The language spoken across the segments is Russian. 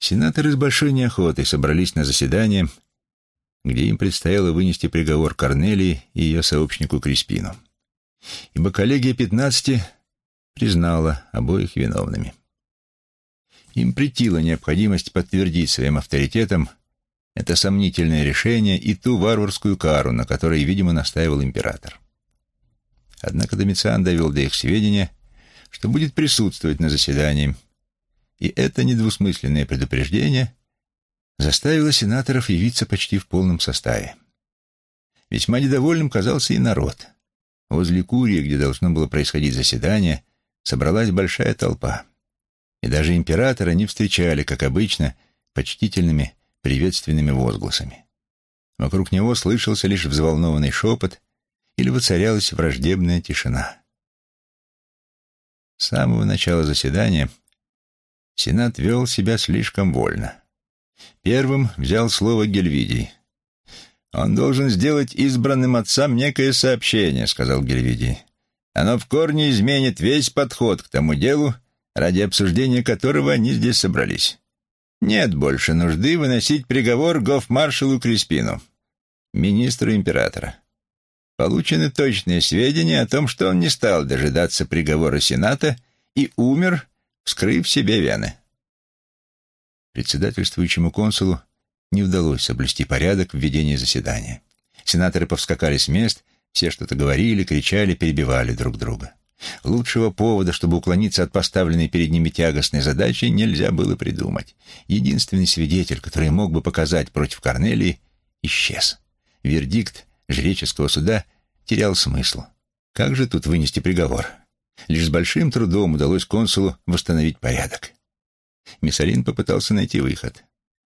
Сенаторы с большой неохотой собрались на заседание, где им предстояло вынести приговор Корнелии и ее сообщнику Криспину. Ибо коллегия пятнадцати признала обоих виновными. Им претила необходимость подтвердить своим авторитетом это сомнительное решение и ту варварскую кару, на которой, видимо, настаивал император. Однако Домициан довел до их сведения, что будет присутствовать на заседании, и это недвусмысленное предупреждение заставило сенаторов явиться почти в полном составе. Весьма недовольным казался и народ. Возле Курии, где должно было происходить заседание, собралась большая толпа. И даже императора не встречали, как обычно, почтительными приветственными возгласами. Вокруг него слышался лишь взволнованный шепот или воцарялась враждебная тишина. С самого начала заседания Сенат вел себя слишком вольно. Первым взял слово Гельвидий. «Он должен сделать избранным отцам некое сообщение», — сказал Гельвидий. «Оно в корне изменит весь подход к тому делу, ради обсуждения которого они здесь собрались. Нет больше нужды выносить приговор гофмаршалу Криспину, министру императора. Получены точные сведения о том, что он не стал дожидаться приговора Сената и умер, вскрыв себе вены. Председательствующему консулу не удалось соблюсти порядок в ведении заседания. Сенаторы повскакали с мест, все что-то говорили, кричали, перебивали друг друга. Лучшего повода, чтобы уклониться от поставленной перед ними тягостной задачи, нельзя было придумать. Единственный свидетель, который мог бы показать против Корнелии, исчез. Вердикт жреческого суда терял смысл. Как же тут вынести приговор? Лишь с большим трудом удалось консулу восстановить порядок. Миссалин попытался найти выход.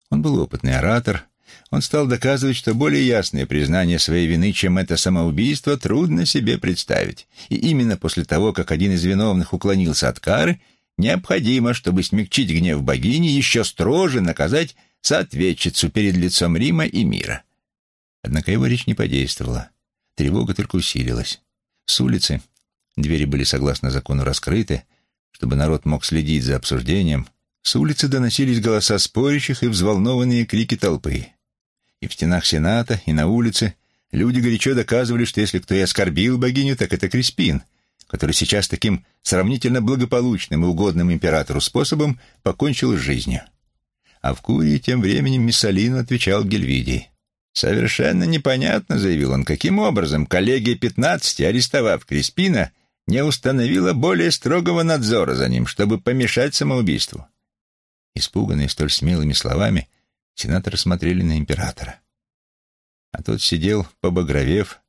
Он был опытный оратор, он стал доказывать, что более ясное признание своей вины, чем это самоубийство, трудно себе представить. И именно после того, как один из виновных уклонился от кары, необходимо, чтобы смягчить гнев богини, еще строже наказать соответчицу перед лицом Рима и мира. Однако его речь не подействовала. Тревога только усилилась. С улицы двери были, согласно закону, раскрыты, чтобы народ мог следить за обсуждением. С улицы доносились голоса спорящих и взволнованные крики толпы. И в стенах Сената, и на улице люди горячо доказывали, что если кто и оскорбил богиню, так это Криспин, который сейчас таким сравнительно благополучным и угодным императору способом покончил с жизнью. А в Курии тем временем Миссалину отвечал Гельвидий. «Совершенно непонятно», — заявил он, — «каким образом коллегия пятнадцати, арестовав Криспина, не установила более строгого надзора за ним, чтобы помешать самоубийству». Испуганные столь смелыми словами, Сенаторы смотрели на императора. А тот сидел, побагровев,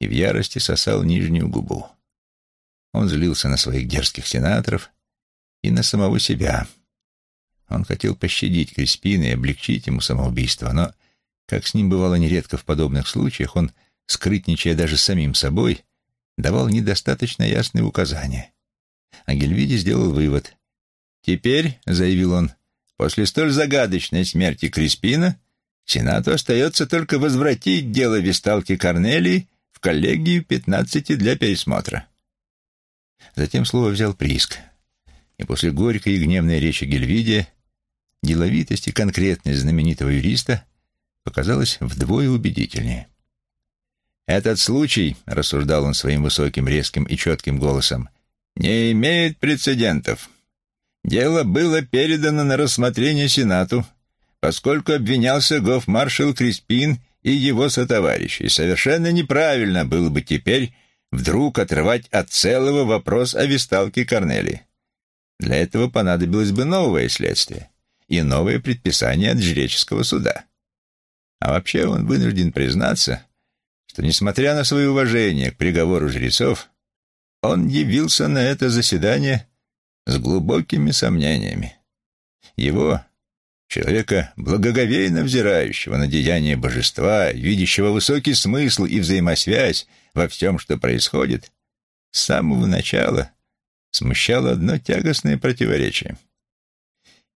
и в ярости сосал нижнюю губу. Он злился на своих дерзких сенаторов и на самого себя. Он хотел пощадить Криспина и облегчить ему самоубийство, но, как с ним бывало нередко в подобных случаях, он, скрытничая даже самим собой, давал недостаточно ясные указания. А Гельвиди сделал вывод. «Теперь», — заявил он, После столь загадочной смерти Криспина Сенату остается только возвратить дело висталки Корнелии в коллегию пятнадцати для пересмотра. Затем слово взял Приск, и после горькой и гневной речи Гельвидия деловитость и конкретность знаменитого юриста показалась вдвое убедительнее. «Этот случай, — рассуждал он своим высоким, резким и четким голосом, — не имеет прецедентов». Дело было передано на рассмотрение Сенату, поскольку обвинялся гофмаршал Криспин и его сотоварищи. Совершенно неправильно было бы теперь вдруг отрывать от целого вопрос о висталке Корнели. Для этого понадобилось бы новое следствие и новое предписание от жреческого суда. А вообще он вынужден признаться, что, несмотря на свое уважение к приговору жрецов, он явился на это заседание с глубокими сомнениями. Его, человека благоговейно взирающего на деяния божества, видящего высокий смысл и взаимосвязь во всем, что происходит, с самого начала смущало одно тягостное противоречие.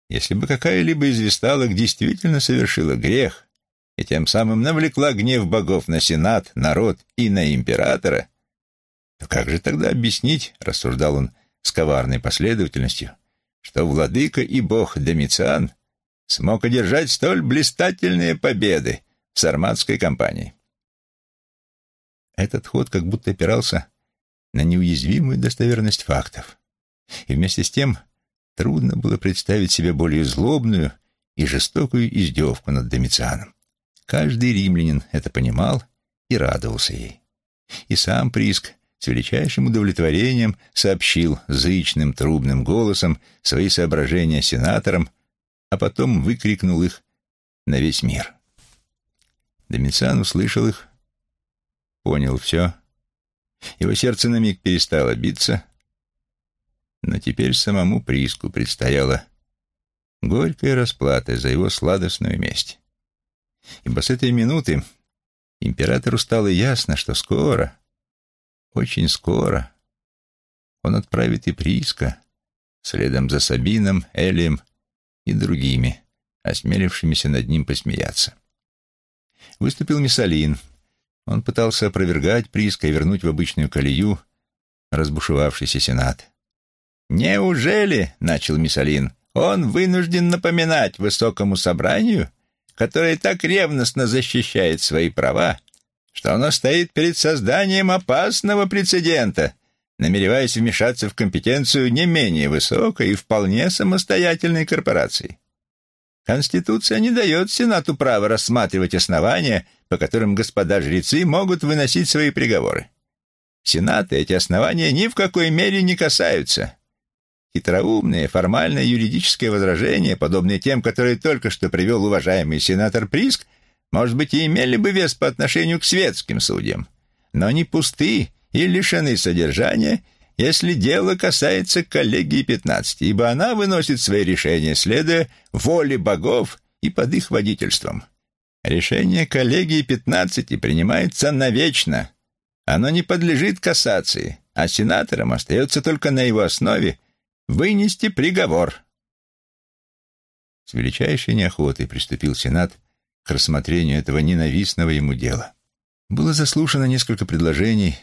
Если бы какая-либо из весталок действительно совершила грех и тем самым навлекла гнев богов на сенат, народ и на императора, то как же тогда объяснить, рассуждал он, с коварной последовательностью, что владыка и бог Домициан смог одержать столь блистательные победы в сарматской кампании. Этот ход как будто опирался на неуязвимую достоверность фактов. И вместе с тем трудно было представить себе более злобную и жестокую издевку над Домицианом. Каждый римлянин это понимал и радовался ей. И сам Приск с величайшим удовлетворением сообщил зычным трубным голосом свои соображения сенаторам, а потом выкрикнул их на весь мир. Домициан услышал их, понял все. Его сердце на миг перестало биться, но теперь самому Приску предстояла горькая расплата за его сладостную месть. Ибо с этой минуты императору стало ясно, что скоро, очень скоро, он отправит и Приска, следом за Сабином, Элием и другими, осмелившимися над ним посмеяться. Выступил Миссалин. Он пытался опровергать Приска и вернуть в обычную колею разбушевавшийся сенат. «Неужели, — начал Миссалин, — он вынужден напоминать высокому собранию, которое так ревностно защищает свои права, что оно стоит перед созданием опасного прецедента, намереваясь вмешаться в компетенцию не менее высокой и вполне самостоятельной корпорации. Конституция не дает Сенату права рассматривать основания, по которым господа жрецы могут выносить свои приговоры. Сената эти основания ни в какой мере не касаются. Хитроумные, формальные юридические возражения, подобные тем, которые только что привел уважаемый сенатор Приск, может быть, и имели бы вес по отношению к светским судьям, но они пусты и лишены содержания, если дело касается коллегии 15, ибо она выносит свои решения, следуя воле богов и под их водительством. Решение коллегии 15 принимается навечно. Оно не подлежит кассации, а сенаторам остается только на его основе вынести приговор. С величайшей неохотой приступил Сенат к рассмотрению этого ненавистного ему дела. Было заслушано несколько предложений,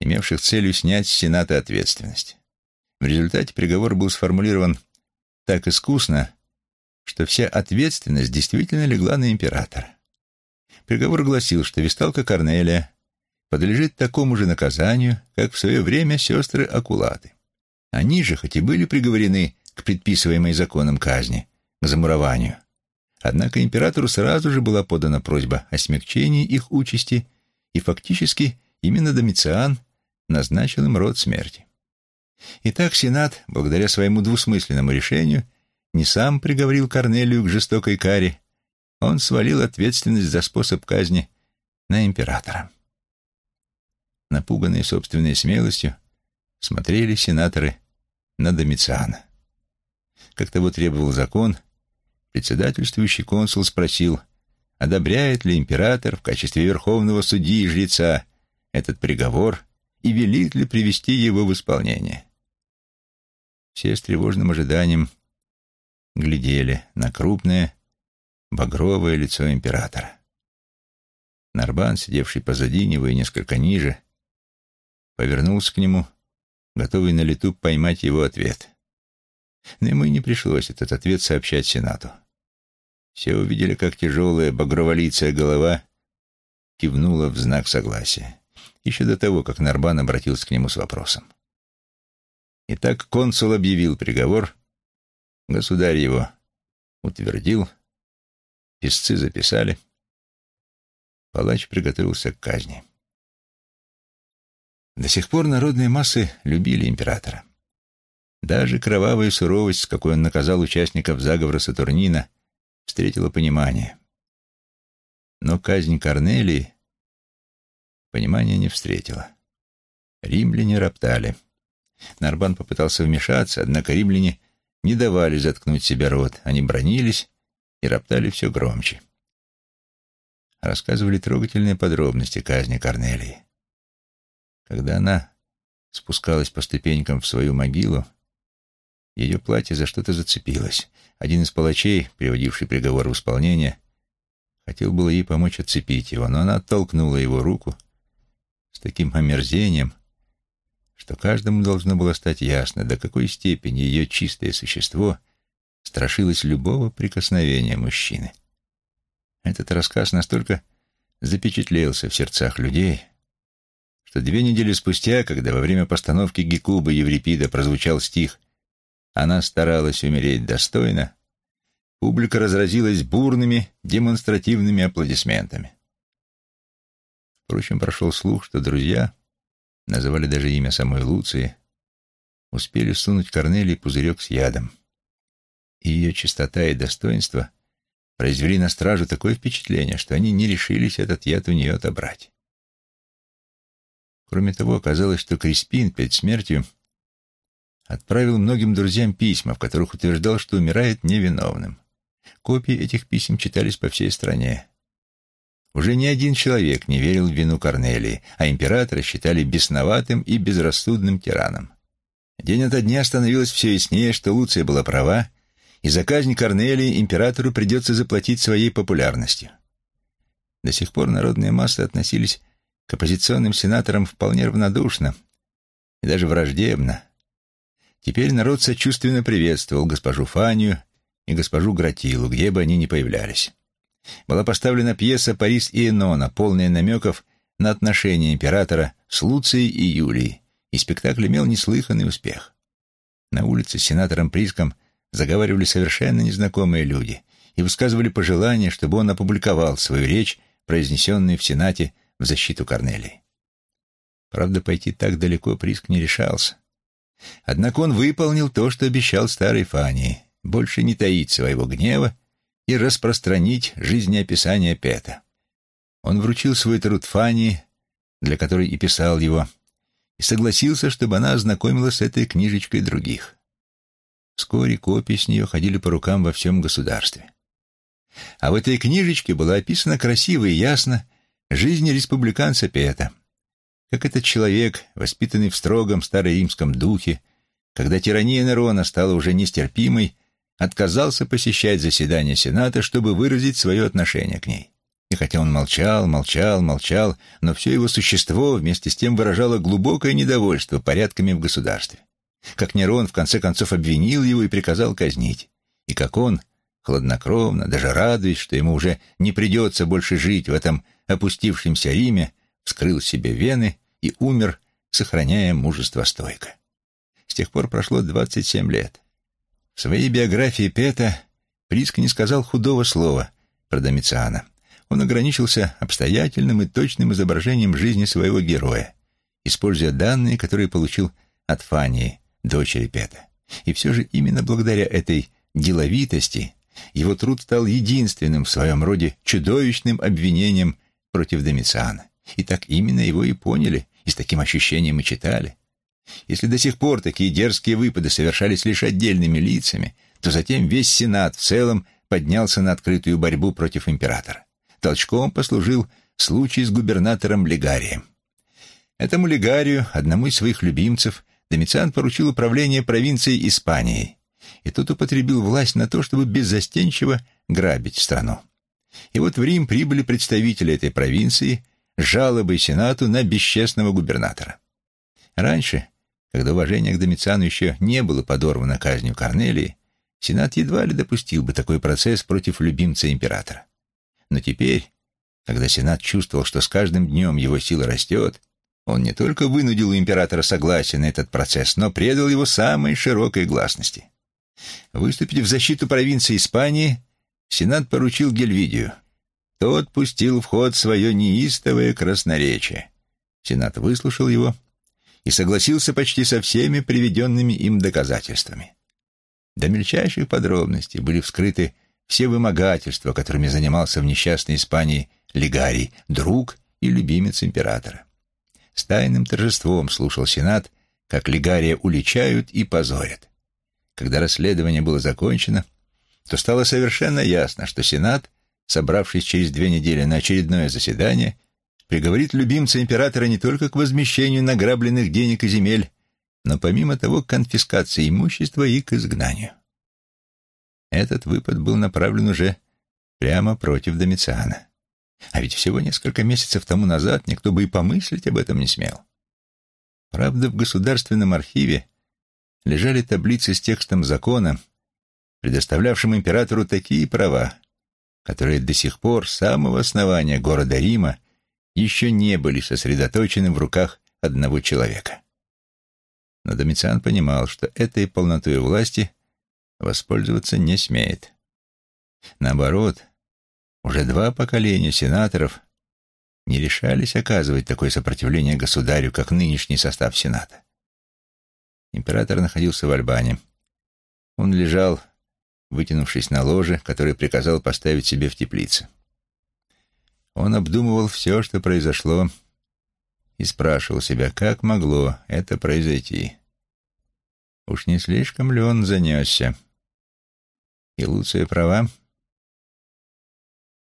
имевших целью снять с Сената ответственность. В результате приговор был сформулирован так искусно, что вся ответственность действительно легла на императора. Приговор гласил, что висталка Корнелия подлежит такому же наказанию, как в свое время сестры Акулаты. Они же, хоть и были приговорены к предписываемой законом казни, к замурованию, однако императору сразу же была подана просьба о смягчении их участи, и фактически именно Домициан назначил им род смерти. Итак, Сенат, благодаря своему двусмысленному решению, не сам приговорил Корнелию к жестокой каре, он свалил ответственность за способ казни на императора. Напуганные собственной смелостью, смотрели сенаторы на Домициана. Как того требовал закон, председательствующий консул спросил, одобряет ли император в качестве верховного судьи и жреца этот приговор и велит ли привести его в исполнение. Все с тревожным ожиданием глядели на крупное, багровое лицо императора. Нарбан, сидевший позади него и несколько ниже, повернулся к нему готовый на лету поймать его ответ. Но ему и не пришлось этот ответ сообщать Сенату. Все увидели, как тяжелая багроволицая голова кивнула в знак согласия, еще до того, как Нарбан обратился к нему с вопросом. Итак, консул объявил приговор, государь его утвердил, писцы записали, палач приготовился к казни. До сих пор народные массы любили императора. Даже кровавая суровость, с какой он наказал участников заговора Сатурнина, встретила понимание. Но казнь Корнелии понимания не встретила. Римляне роптали. Нарбан попытался вмешаться, однако римляне не давали заткнуть себе рот. Они бронились и роптали все громче. Рассказывали трогательные подробности казни Корнелии. Когда она спускалась по ступенькам в свою могилу, ее платье за что-то зацепилось. Один из палачей, приводивший приговор в исполнение, хотел было ей помочь отцепить его, но она оттолкнула его руку с таким омерзением, что каждому должно было стать ясно, до какой степени ее чистое существо страшилась любого прикосновения мужчины. Этот рассказ настолько запечатлелся в сердцах людей, что две недели спустя, когда во время постановки Гекуба Еврипида прозвучал стих «Она старалась умереть достойно», публика разразилась бурными демонстративными аплодисментами. Впрочем, прошел слух, что друзья, называли даже имя самой Луции, успели сунуть Корнелии пузырек с ядом. И ее чистота и достоинство произвели на стражу такое впечатление, что они не решились этот яд у нее отобрать. Кроме того, оказалось, что Криспин перед смертью отправил многим друзьям письма, в которых утверждал, что умирает невиновным. Копии этих писем читались по всей стране. Уже ни один человек не верил в вину Корнелии, а императора считали бесноватым и безрассудным тираном. День ото дня становилось все яснее, что Луция была права, и за казнь Корнелии императору придется заплатить своей популярностью. До сих пор народные массы относились к оппозиционным сенаторам вполне равнодушно и даже враждебно. Теперь народ сочувственно приветствовал госпожу Фанию и госпожу Гратилу, где бы они ни появлялись. Была поставлена пьеса «Парис и Энона», полная намеков на отношения императора с Луцией и Юлией, и спектакль имел неслыханный успех. На улице с сенатором Приском заговаривали совершенно незнакомые люди и высказывали пожелание, чтобы он опубликовал свою речь, произнесенную в Сенате в защиту Корнелии. Правда, пойти так далеко Приск не решался. Однако он выполнил то, что обещал старой Фании больше не таить своего гнева и распространить жизнеописание Пета. Он вручил свой труд Фанни, для которой и писал его, и согласился, чтобы она ознакомилась с этой книжечкой других. Вскоре копии с нее ходили по рукам во всем государстве. А в этой книжечке была описана красиво и ясно жизнь республиканца Пета, как этот человек, воспитанный в строгом староримском духе, когда тирания Нерона стала уже нестерпимой, отказался посещать заседания Сената, чтобы выразить свое отношение к ней. И хотя он молчал, молчал, молчал, но все его существо вместе с тем выражало глубокое недовольство порядками в государстве. Как Нерон в конце концов обвинил его и приказал казнить. И как он, хладнокровно, даже радуясь, что ему уже не придется больше жить в этом опустившемся Риме, вскрыл себе вены и умер, сохраняя мужество стойко. С тех пор прошло 27 лет. В своей биографии Пета Приск не сказал худого слова про Домициана. Он ограничился обстоятельным и точным изображением жизни своего героя, используя данные, которые получил от Фании, дочери Пета. И все же именно благодаря этой деловитости его труд стал единственным в своем роде чудовищным обвинением против Домициана. И так именно его и поняли, и с таким ощущением и читали. Если до сих пор такие дерзкие выпады совершались лишь отдельными лицами, то затем весь Сенат в целом поднялся на открытую борьбу против императора. Толчком послужил случай с губернатором Легарием. Этому Легарию, одному из своих любимцев, Домициан поручил управление провинцией Испанией, и тот употребил власть на то, чтобы беззастенчиво грабить страну. И вот в Рим прибыли представители этой провинции с жалобой Сенату на бесчестного губернатора. Раньше когда уважение к Домициану еще не было подорвано казнью Корнелии, Сенат едва ли допустил бы такой процесс против любимца императора. Но теперь, когда Сенат чувствовал, что с каждым днем его сила растет, он не только вынудил у императора согласие на этот процесс, но предал его самой широкой гласности. Выступить в защиту провинции Испании Сенат поручил Гельвидию. Тот пустил в ход свое неистовое красноречие. Сенат выслушал его и согласился почти со всеми приведенными им доказательствами. До мельчайших подробностей были вскрыты все вымогательства, которыми занимался в несчастной Испании Лигарий, друг и любимец императора. С тайным торжеством слушал Сенат, как Лигария уличают и позорят. Когда расследование было закончено, то стало совершенно ясно, что Сенат, собравшись через две недели на очередное заседание, приговорит любимца императора не только к возмещению награбленных денег и земель, но помимо того к конфискации имущества и к изгнанию. Этот выпад был направлен уже прямо против Домициана. А ведь всего несколько месяцев тому назад никто бы и помыслить об этом не смел. Правда, в Государственном архиве лежали таблицы с текстом закона, предоставлявшим императору такие права, которые до сих пор с самого основания города Рима еще не были сосредоточены в руках одного человека. Но Домициан понимал, что этой полнотой власти воспользоваться не смеет. Наоборот, уже два поколения сенаторов не решались оказывать такое сопротивление государю, как нынешний состав Сената. Император находился в Альбане. Он лежал, вытянувшись на ложе, которое приказал поставить себе в теплице. Он обдумывал все, что произошло, и спрашивал себя, как могло это произойти. Уж не слишком ли он занесся? И Луция права?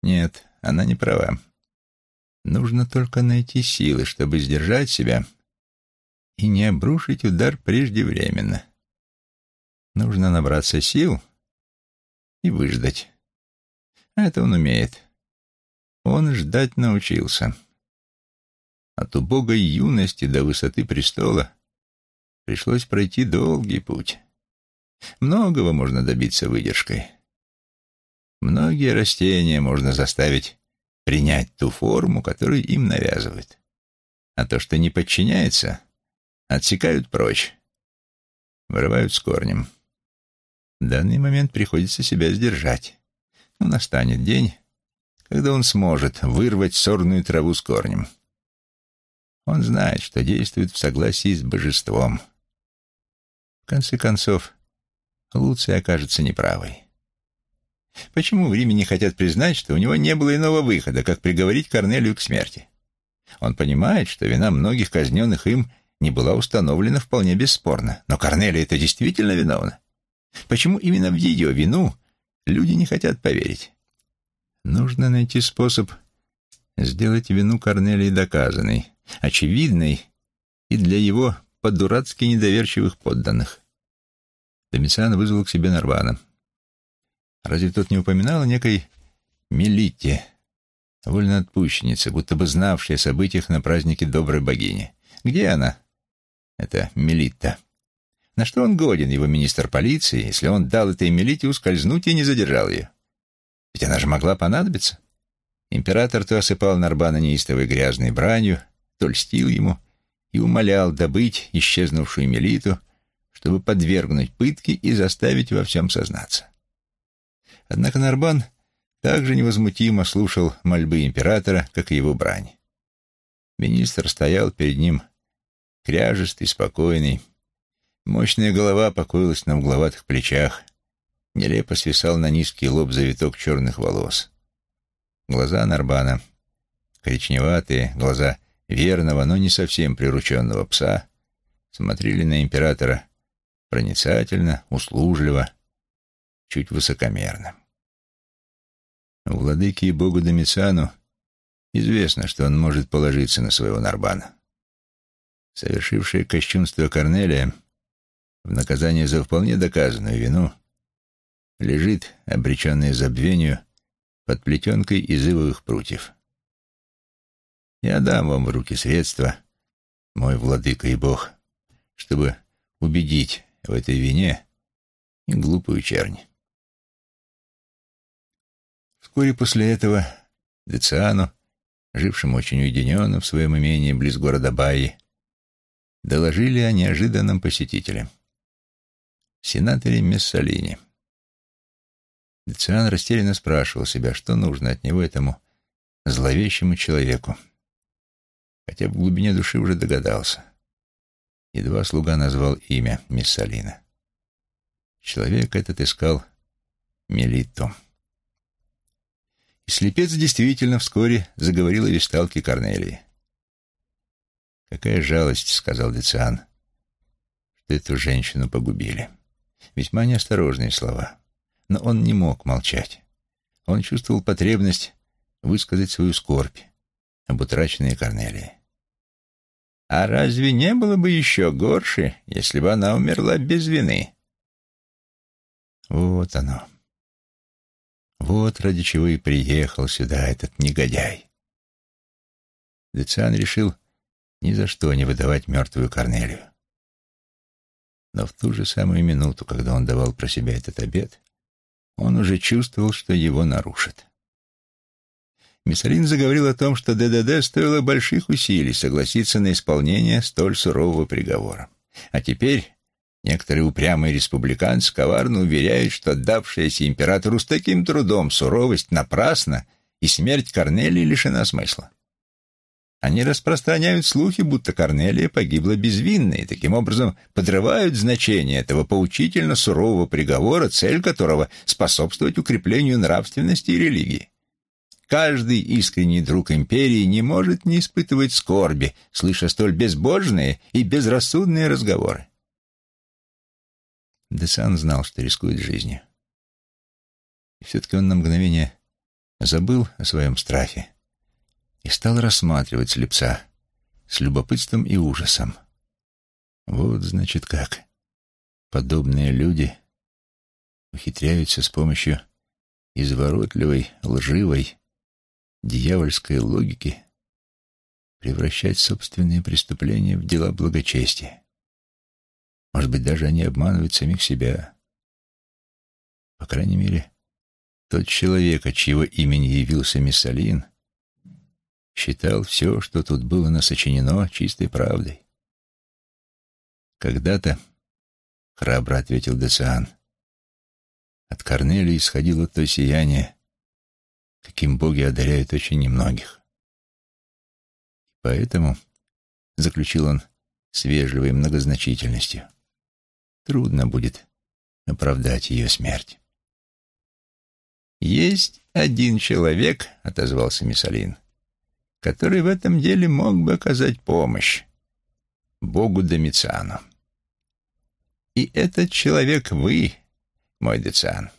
Нет, она не права. Нужно только найти силы, чтобы сдержать себя и не обрушить удар преждевременно. Нужно набраться сил и выждать. А это он умеет. Он ждать научился. От убогой юности до высоты престола пришлось пройти долгий путь. Многого можно добиться выдержкой. Многие растения можно заставить принять ту форму, которую им навязывают. А то, что не подчиняется, отсекают прочь, вырывают с корнем. В данный момент приходится себя сдержать. Но настанет день, когда он сможет вырвать сорную траву с корнем. Он знает, что действует в согласии с божеством. В конце концов, Луция окажется неправой. Почему в Риме не хотят признать, что у него не было иного выхода, как приговорить Корнелию к смерти? Он понимает, что вина многих казненных им не была установлена вполне бесспорно. Но Корнелия это действительно виновна. Почему именно в ее вину люди не хотят поверить? Нужно найти способ сделать вину Корнелии доказанной, очевидной и для его по-дурацки недоверчивых подданных. Домициан вызвал к себе Нарвана. Разве тот не упоминал о некой Мелите, вольноотпущеннице, будто бы знавшей о событиях на празднике доброй богини? Где она? Это Мелита. На что он годен, его министр полиции, если он дал этой Мелите ускользнуть и не задержал ее? Ведь она же могла понадобиться. Император то осыпал Нарбана неистовой грязной бранью, то льстил ему и умолял добыть исчезнувшую Мелиту, чтобы подвергнуть пытке и заставить во всем сознаться. Однако Нарбан также невозмутимо слушал мольбы императора, как и его брань. Министр стоял перед ним кряжестый, спокойный. Мощная голова покоилась на угловатых плечах. Нелепо свисал на низкий лоб завиток черных волос. Глаза Нарбана, коричневатые, глаза верного, но не совсем прирученного пса, смотрели на императора проницательно, услужливо, чуть высокомерно. Владыке и богу Домициану известно, что он может положиться на своего Нарбана. Совершившее кощунство Корнелия в наказание за вполне доказанную вину лежит, обреченный забвению, под плетенкой из ивовых прутьев. Я дам вам в руки средства, мой владыка и бог, чтобы убедить в этой вине и глупую чернь. Вскоре после этого Дециану, жившему очень уединенно в своем имении близ города Баи, доложили о неожиданном посетителе — сенаторе Мессалини. Дециан растерянно спрашивал себя, что нужно от него этому зловещему человеку, хотя в глубине души уже догадался. Едва слуга назвал имя Мессалина. Человек этот искал Мелиту. И слепец действительно вскоре заговорил о висталке Корнелии. «Какая жалость», — сказал Дециан, — «что эту женщину погубили». Весьма неосторожные слова. Но он не мог молчать. Он чувствовал потребность высказать свою скорбь об утраченной Корнелии. «А разве не было бы еще горше, если бы она умерла без вины?» Вот оно. Вот ради чего и приехал сюда этот негодяй. Дециан решил ни за что не выдавать мертвую Корнелию. Но в ту же самую минуту, когда он давал про себя этот обед, он уже чувствовал, что его нарушат. Миссалин заговорил о том, что ДДД стоило больших усилий согласиться на исполнение столь сурового приговора. А теперь некоторые упрямые республиканцы коварно уверяют, что отдавшаяся императору с таким трудом суровость напрасна, и смерть Корнелии лишена смысла. Они распространяют слухи, будто Корнелия погибла безвинно, и таким образом подрывают значение этого поучительно сурового приговора, цель которого — способствовать укреплению нравственности и религии. Каждый искренний друг империи не может не испытывать скорби, слыша столь безбожные и безрассудные разговоры. Десан знал, что рискует жизнью. И все-таки он на мгновение забыл о своем страхе и стал рассматривать слепца с любопытством и ужасом. Вот, значит, как. Подобные люди ухитряются с помощью изворотливой, лживой, дьявольской логики превращать собственные преступления в дела благочестия. Может быть, даже они обманывают самих себя. По крайней мере, тот человек, от чьего имени явился Миссалин, считал все, что тут было насочинено, чистой правдой. «Когда-то», — храбро ответил Дециан, — «от Корнелии исходило то сияние, каким боги одаряют очень немногих. Поэтому, — заключил он с вежливой многозначительностью, — трудно будет оправдать ее смерть. «Есть один человек», — отозвался Миссалин, который в этом деле мог бы оказать помощь Богу Домициану. И этот человек вы, мой Дециан.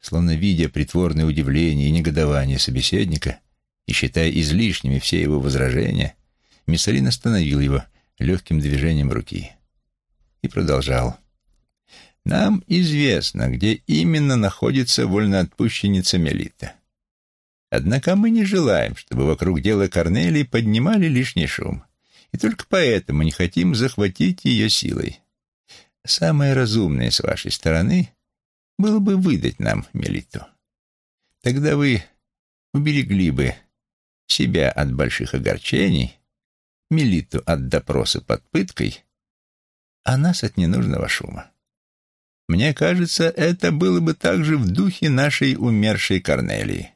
Словно видя притворное удивление и негодование собеседника и считая излишними все его возражения, Миссалин остановил его легким движением руки и продолжал. «Нам известно, где именно находится вольноотпущенница Мелита. Однако мы не желаем, чтобы вокруг дела Корнелии поднимали лишний шум, и только поэтому не хотим захватить ее силой. Самое разумное с вашей стороны было бы выдать нам Мелиту. Тогда вы уберегли бы себя от больших огорчений, Мелиту от допроса под пыткой, а нас от ненужного шума. Мне кажется, это было бы также в духе нашей умершей Корнелии.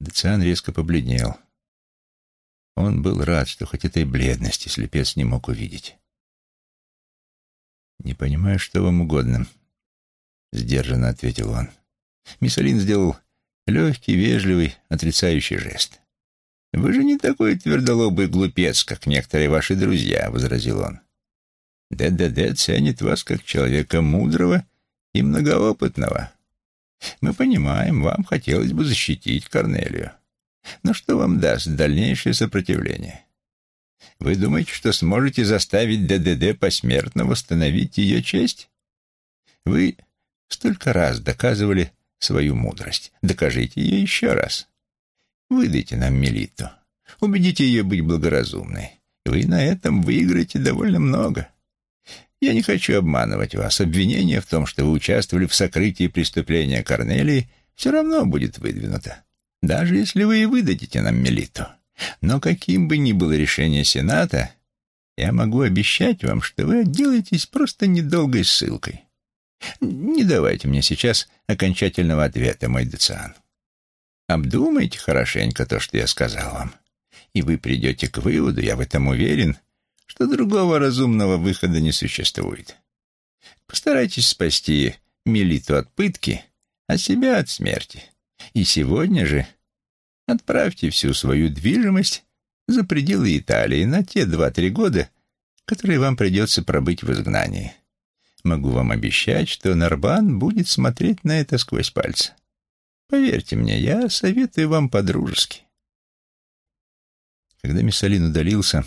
Дециан резко побледнел. Он был рад, что хоть этой бледности слепец не мог увидеть. «Не понимаю, что вам угодно», — сдержанно ответил он. Миссалин сделал легкий, вежливый, отрицающий жест. «Вы же не такой твердолобый глупец, как некоторые ваши друзья», — возразил он. «ДДД ценит вас как человека мудрого и многоопытного. Мы понимаем, вам хотелось бы защитить Корнелию. Но что вам даст дальнейшее сопротивление? Вы думаете, что сможете заставить ДДД посмертно восстановить ее честь? Вы столько раз доказывали свою мудрость. Докажите ее еще раз. Выдайте нам Мелиту. Убедите ее быть благоразумной. Вы на этом выиграете довольно много. Я не хочу обманывать вас. Обвинение в том, что вы участвовали в сокрытии преступления Корнелии, все равно будет выдвинуто. Даже если вы и выдадите нам Мелиту. Но каким бы ни было решение Сената, я могу обещать вам, что вы отделаетесь просто недолгой ссылкой. Не давайте мне сейчас окончательного ответа, мой Дециан. Обдумайте хорошенько то, что я сказал вам, и вы придете к выводу, я в этом уверен, что другого разумного выхода не существует. Постарайтесь спасти Мелиту от пытки, а себя от смерти. И сегодня же отправьте всю свою движимость за пределы Италии на те два-три года, которые вам придется пробыть в изгнании. Могу вам обещать, что Нарбан будет смотреть на это сквозь пальцы. Поверьте мне, я советую вам по-дружески. Когда Миссалин удалился,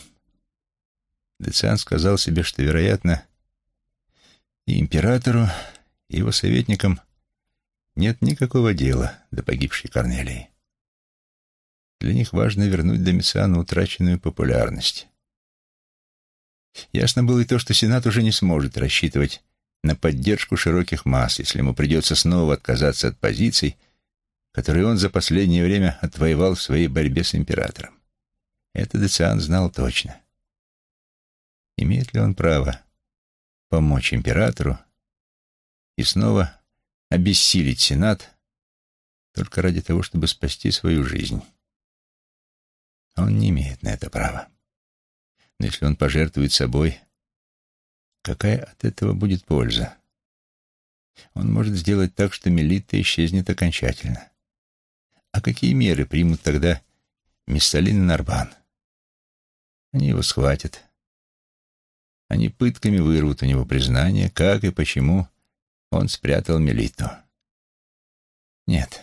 Дециан сказал себе, что, вероятно, и императору, и его советникам нет никакого дела до погибшей Корнелии. Для них важно вернуть Домициану утраченную популярность. Ясно было и то, что Сенат уже не сможет рассчитывать на поддержку широких масс, если ему придется снова отказаться от позиций, которые он за последнее время отвоевал в своей борьбе с императором. Это Дециан знал точно. Имеет ли он право помочь императору и снова обессилить Сенат только ради того, чтобы спасти свою жизнь? Он не имеет на это права. Но если он пожертвует собой, какая от этого будет польза? Он может сделать так, что Мелита исчезнет окончательно. А какие меры примут тогда Миссалин и Нарбан? Они его схватят. Они пытками вырвут у него признание, как и почему он спрятал Мелиту. Нет,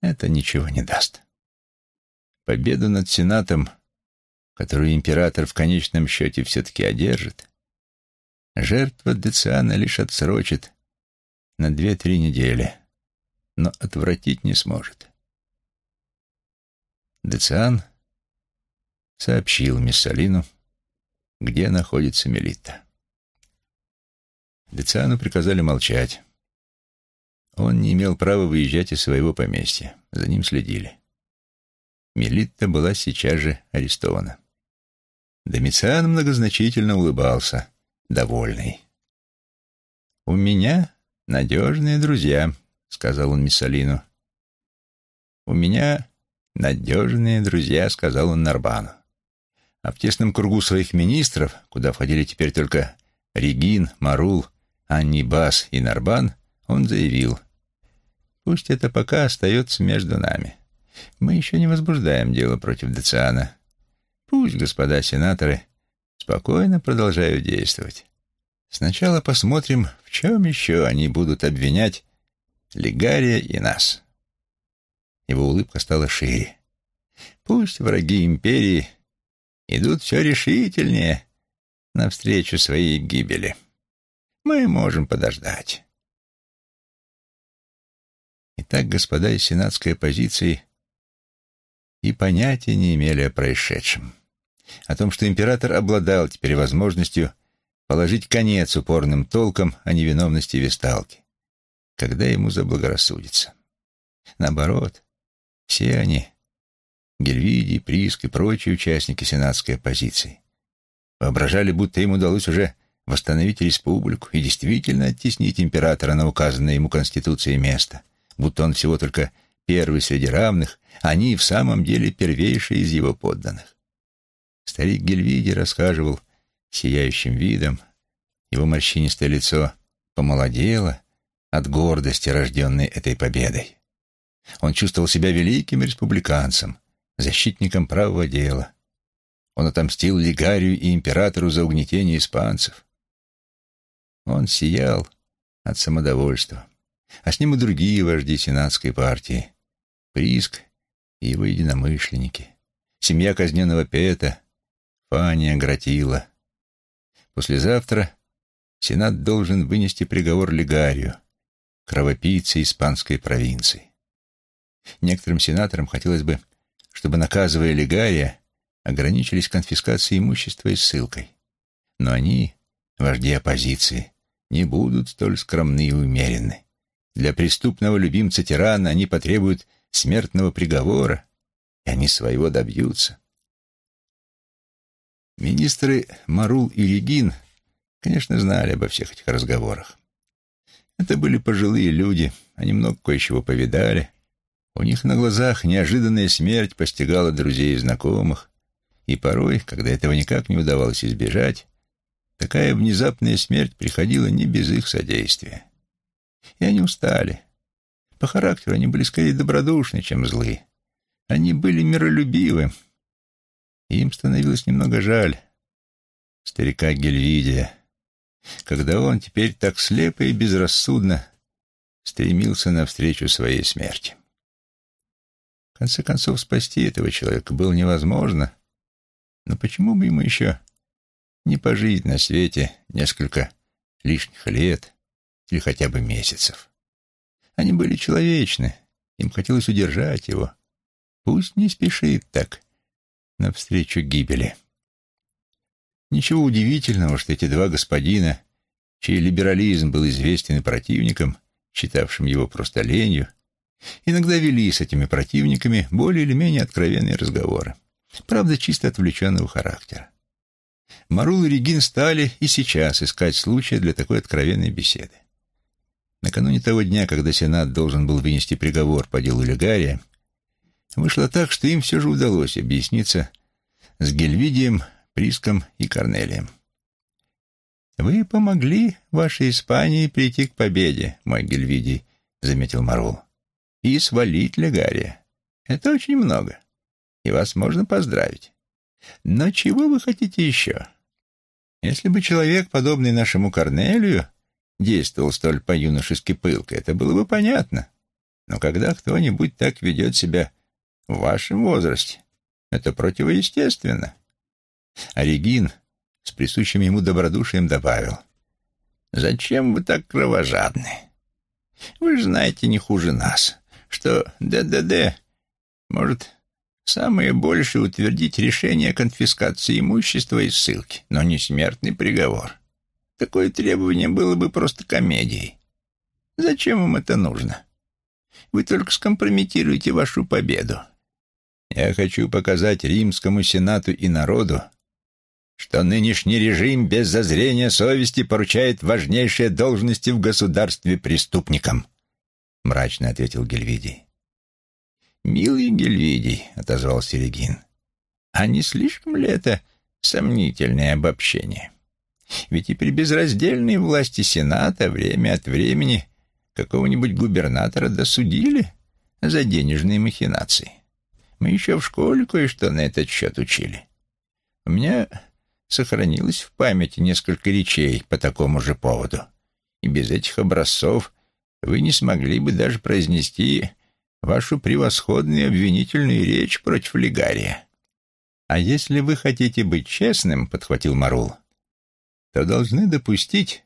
это ничего не даст. Победу над Сенатом, которую император в конечном счете все-таки одержит, жертва Дециана лишь отсрочит на две-три недели, но отвратить не сможет. Дециан сообщил Миссалину, где находится Мелита. Дециану приказали молчать. Он не имел права выезжать из своего поместья. За ним следили. Мелитта была сейчас же арестована. Домициан многозначительно улыбался, довольный. «У меня надежные друзья», — сказал он Миссалину. «У меня надежные друзья», — сказал он Нарбану. А в тесном кругу своих министров, куда входили теперь только Регин, Марул, Аннибас и Нарбан, он заявил, «Пусть это пока остается между нами». Мы еще не возбуждаем дело против Дециана. Пусть господа сенаторы спокойно продолжают действовать. Сначала посмотрим, в чем еще они будут обвинять Лигария и нас. Его улыбка стала шире. Пусть враги империи идут все решительнее навстречу своей гибели. Мы можем подождать. Итак, господа из сенатской оппозиции и понятия не имели о происшедшем. О том, что император обладал теперь возможностью положить конец упорным толкам о невиновности Весталки, когда ему заблагорассудится. Наоборот, все они, Гельвидий, Приск и прочие участники сенатской оппозиции, воображали, будто им удалось уже восстановить республику и действительно оттеснить императора на указанное ему Конституцией место, будто он всего только первый среди равных, они в самом деле первейшие из его подданных. Старик Гельвиди рассказывал сияющим видом, его морщинистое лицо помолодело от гордости, рожденной этой победой. Он чувствовал себя великим республиканцем, защитником правого дела. Он отомстил Лигарию и императору за угнетение испанцев. Он сиял от самодовольства, а с ним и другие вожди сенатской партии, Приск и его единомышленники, семья казненного Пета, Фания, Гратила. Послезавтра Сенат должен вынести приговор Легарию, кровопийце испанской провинции. Некоторым сенаторам хотелось бы, чтобы, наказывая Легария, ограничились конфискацией имущества и ссылкой. Но они, вожди оппозиции, не будут столь скромны и умеренны. Для преступного любимца-тирана они потребуют смертного приговора, и они своего добьются. Министры Марул и Регин, конечно, знали обо всех этих разговорах. Это были пожилые люди, они много кое-чего повидали. У них на глазах неожиданная смерть постигала друзей и знакомых, и порой, когда этого никак не удавалось избежать, такая внезапная смерть приходила не без их содействия. И они устали, по характеру они были скорее добродушны, чем злы. Они были миролюбивы. Им становилось немного жаль старика Гельвидия, когда он теперь так слепо и безрассудно стремился навстречу своей смерти. Конце концов, спасти этого человека было невозможно, но почему бы ему еще не пожить на свете несколько лишних лет или хотя бы месяцев? Они были человечны, им хотелось удержать его. Пусть не спешит так навстречу гибели. Ничего удивительного, что эти два господина, чей либерализм был известен и противникам, считавшим его просто ленью, иногда вели с этими противниками более или менее откровенные разговоры, правда, чисто отвлеченного характера. Марул и Регин стали и сейчас искать случая для такой откровенной беседы. Накануне того дня, когда Сенат должен был вынести приговор по делу Легария, вышло так, что им все же удалось объясниться с Гельвидием, Приском и Корнелием. «Вы помогли вашей Испании прийти к победе, мой Гельвидий», — заметил Марул, — «и свалить Легария. Это очень много, и вас можно поздравить. Но чего вы хотите еще? Если бы человек, подобный нашему Корнелию, действовал столь по-юношески пылко, это было бы понятно. Но когда кто-нибудь так ведет себя в вашем возрасте, это противоестественно. Регин с присущим ему добродушием добавил. «Зачем вы так кровожадны? Вы же знаете не хуже нас, что ДДД может самое большее утвердить решение о конфискации имущества и ссылки, но не смертный приговор. Такое требование было бы просто комедией. Зачем вам это нужно? Вы только скомпрометируете вашу победу. Я хочу показать римскому сенату и народу, что нынешний режим без зазрения совести поручает важнейшие должности в государстве преступникам, — мрачно ответил Гельвидий. «Милый Гельвидий», — отозвался Регин, — «а не слишком ли это сомнительное обобщение? Ведь и при безраздельной власти Сената время от времени какого-нибудь губернатора досудили за денежные махинации. Мы еще в школе кое-что на этот счет учили. У меня сохранилось в памяти несколько речей по такому же поводу. И без этих образцов вы не смогли бы даже произнести вашу превосходную обвинительную речь против Лигария. А если вы хотите быть честным, — подхватил Марул, — то должны допустить,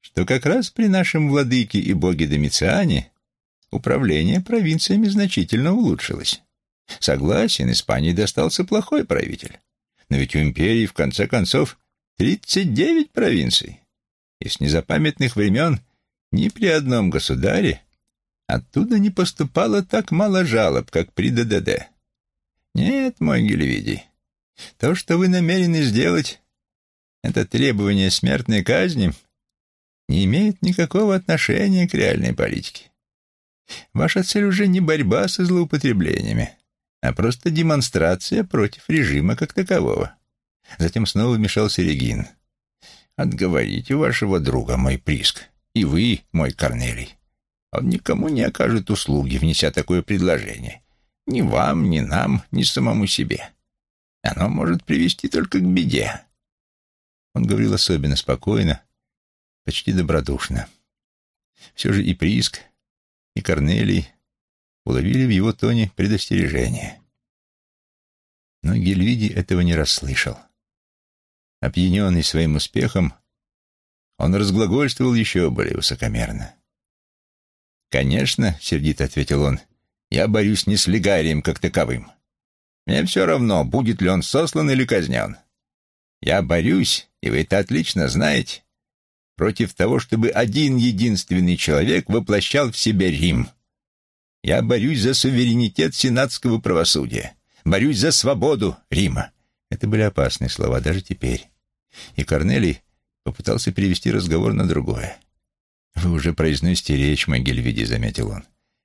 что как раз при нашем владыке и боге Домициане управление провинциями значительно улучшилось. Согласен, Испании достался плохой правитель. Но ведь у империи, в конце концов, 39 провинций. И с незапамятных времен ни при одном государе оттуда не поступало так мало жалоб, как при ДДД. Нет, мой Гелевидий, то, что вы намерены сделать, это требование смертной казни, не имеет никакого отношения к реальной политике. Ваша цель уже не борьба со злоупотреблениями, а просто демонстрация против режима как такового. Затем снова вмешался Регин. «Отговорите вашего друга, мой Приск, и вы, мой Корнелий. Он никому не окажет услуги, внеся такое предложение. Ни вам, ни нам, ни самому себе. Оно может привести только к беде». Он говорил особенно спокойно, почти добродушно. Все же и Приск, и Корнелий уловили в его тоне предостережение. Но Гельвиди этого не расслышал. Опьяненный своим успехом, он разглагольствовал еще более высокомерно. «Конечно», — сердито ответил он, — «я борюсь не с Легарием как таковым. Мне все равно, будет ли он сослан или казнен. Я борюсь, и вы это отлично знаете, против того, чтобы один единственный человек воплощал в себе Рим. Я борюсь за суверенитет сенатского правосудия. Борюсь за свободу Рима. Это были опасные слова даже теперь. И Корнелий попытался перевести разговор на другое. «Вы уже произносите речь, Могильвиди», — заметил он.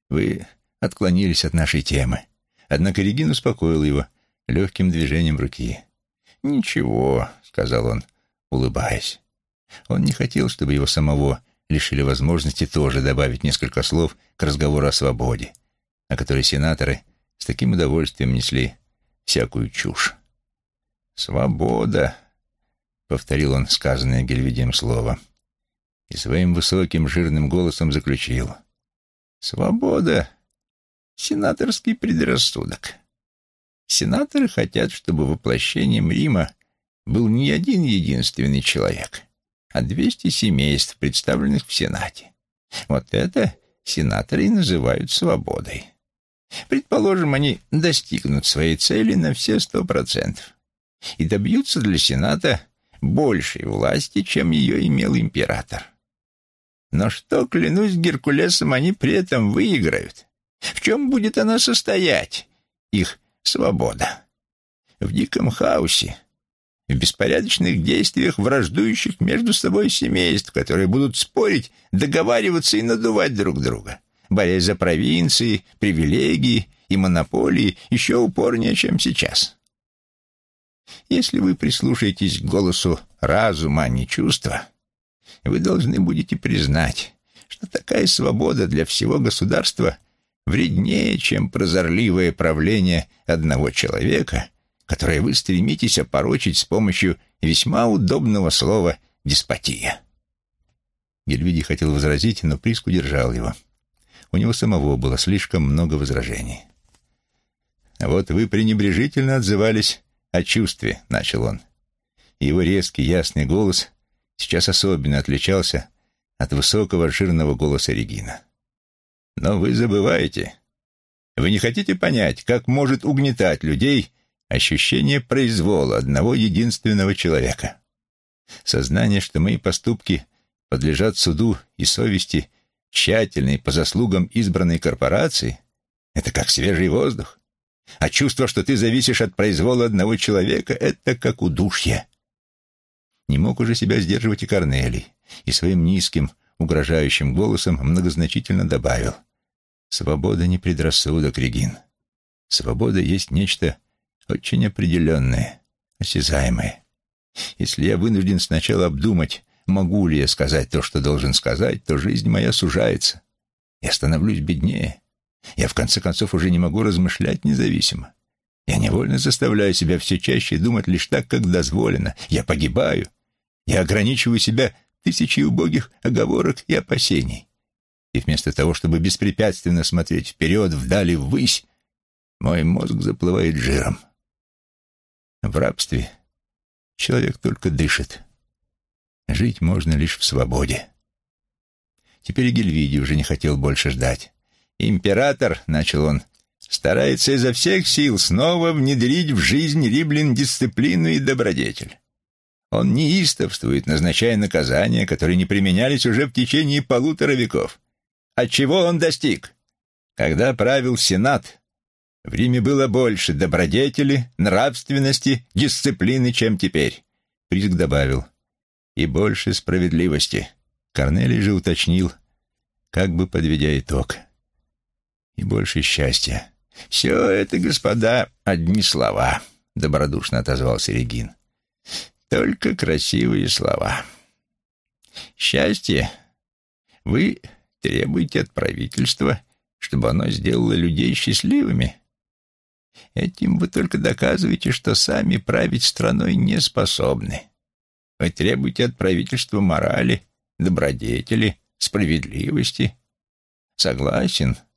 «Вы отклонились от нашей темы». Однако Регин успокоил его легким движением руки. «Ничего», — сказал он, улыбаясь. Он не хотел, чтобы его самого лишили возможности тоже добавить несколько слов к разговору о свободе, о которой сенаторы с таким удовольствием несли всякую чушь. «Свобода», — повторил он сказанное Гельвидием слово, и своим высоким жирным голосом заключил. «Свобода — сенаторский предрассудок. Сенаторы хотят, чтобы воплощением Рима был не один единственный человек, а 200 семейств, представленных в Сенате. Вот это сенаторы и называют свободой. Предположим, они достигнут своей цели на все сто процентов и добьются для Сената большей власти, чем ее имел император. Но что, клянусь Геркулесом, они при этом выиграют? В чем будет она состоять, их свобода? В диком хаосе, в беспорядочных действиях враждующих между собой семейств, которые будут спорить, договариваться и надувать друг друга, борясь за провинции, привилегии и монополии еще упорнее, чем сейчас. Если вы прислушаетесь к голосу разума, а не чувства, вы должны будете признать, что такая свобода для всего государства вреднее, чем прозорливое правление одного человека, которое вы стремитесь опорочить с помощью весьма удобного слова «деспотия». Гельвиди хотел возразить, но Приск удержал его. У него самого было слишком много возражений. «А вот вы пренебрежительно отзывались о чувстве», — начал он. Его резкий, ясный голос сейчас особенно отличался от высокого, жирного голоса Регина. «Но вы забываете. Вы не хотите понять, как может угнетать людей ощущение произвола одного единственного человека. Сознание, что мои поступки подлежат суду и совести, тщательной по заслугам избранной корпорации, это как свежий воздух. А чувство, что ты зависишь от произвола одного человека, это как удушье. Не мог уже себя сдерживать и Корнелий, и своим низким, угрожающим голосом многозначительно добавил. «Свобода не предрассудок, Регин. Свобода есть нечто очень определенное, осязаемое. Если я вынужден сначала обдумать, могу ли я сказать то, что должен сказать, то жизнь моя сужается. Я становлюсь беднее. Я, в конце концов, уже не могу размышлять независимо. Я невольно заставляю себя все чаще думать лишь так, как дозволено. Я погибаю. Я ограничиваю себя тысячей убогих оговорок и опасений. И вместо того, чтобы беспрепятственно смотреть вперед, вдали, ввысь, мой мозг заплывает жиром. В рабстве человек только дышит. Жить можно лишь в свободе. Теперь Гельвиди уже не хотел больше ждать. «Император», — начал он, — «старается изо всех сил снова внедрить в жизнь римлян дисциплину и добродетель. Он неистовствует, назначая наказания, которые не применялись уже в течение полутора веков. От чего он достиг? Когда правил Сенат, в Риме было больше добродетели, нравственности, дисциплины, чем теперь. Приск добавил. И больше справедливости. Корнелий же уточнил, как бы подведя итог и больше счастья. «Все это, господа, одни слова», — добродушно отозвался Регин. «Только красивые слова. Счастье вы требуете от правительства, чтобы оно сделало людей счастливыми. Этим вы только доказываете, что сами править страной не способны. Вы требуете от правительства морали, добродетели, справедливости. Согласен, —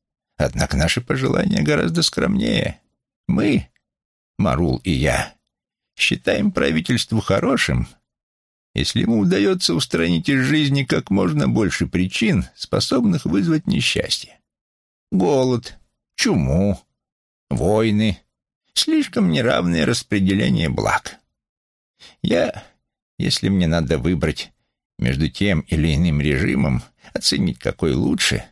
Однако наши пожелания гораздо скромнее. Мы, Марул и я, считаем правительству хорошим, если ему удается устранить из жизни как можно больше причин, способных вызвать несчастье. Голод, чуму, войны, слишком неравное распределение благ. Я, если мне надо выбрать между тем или иным режимом, оценить какой лучше,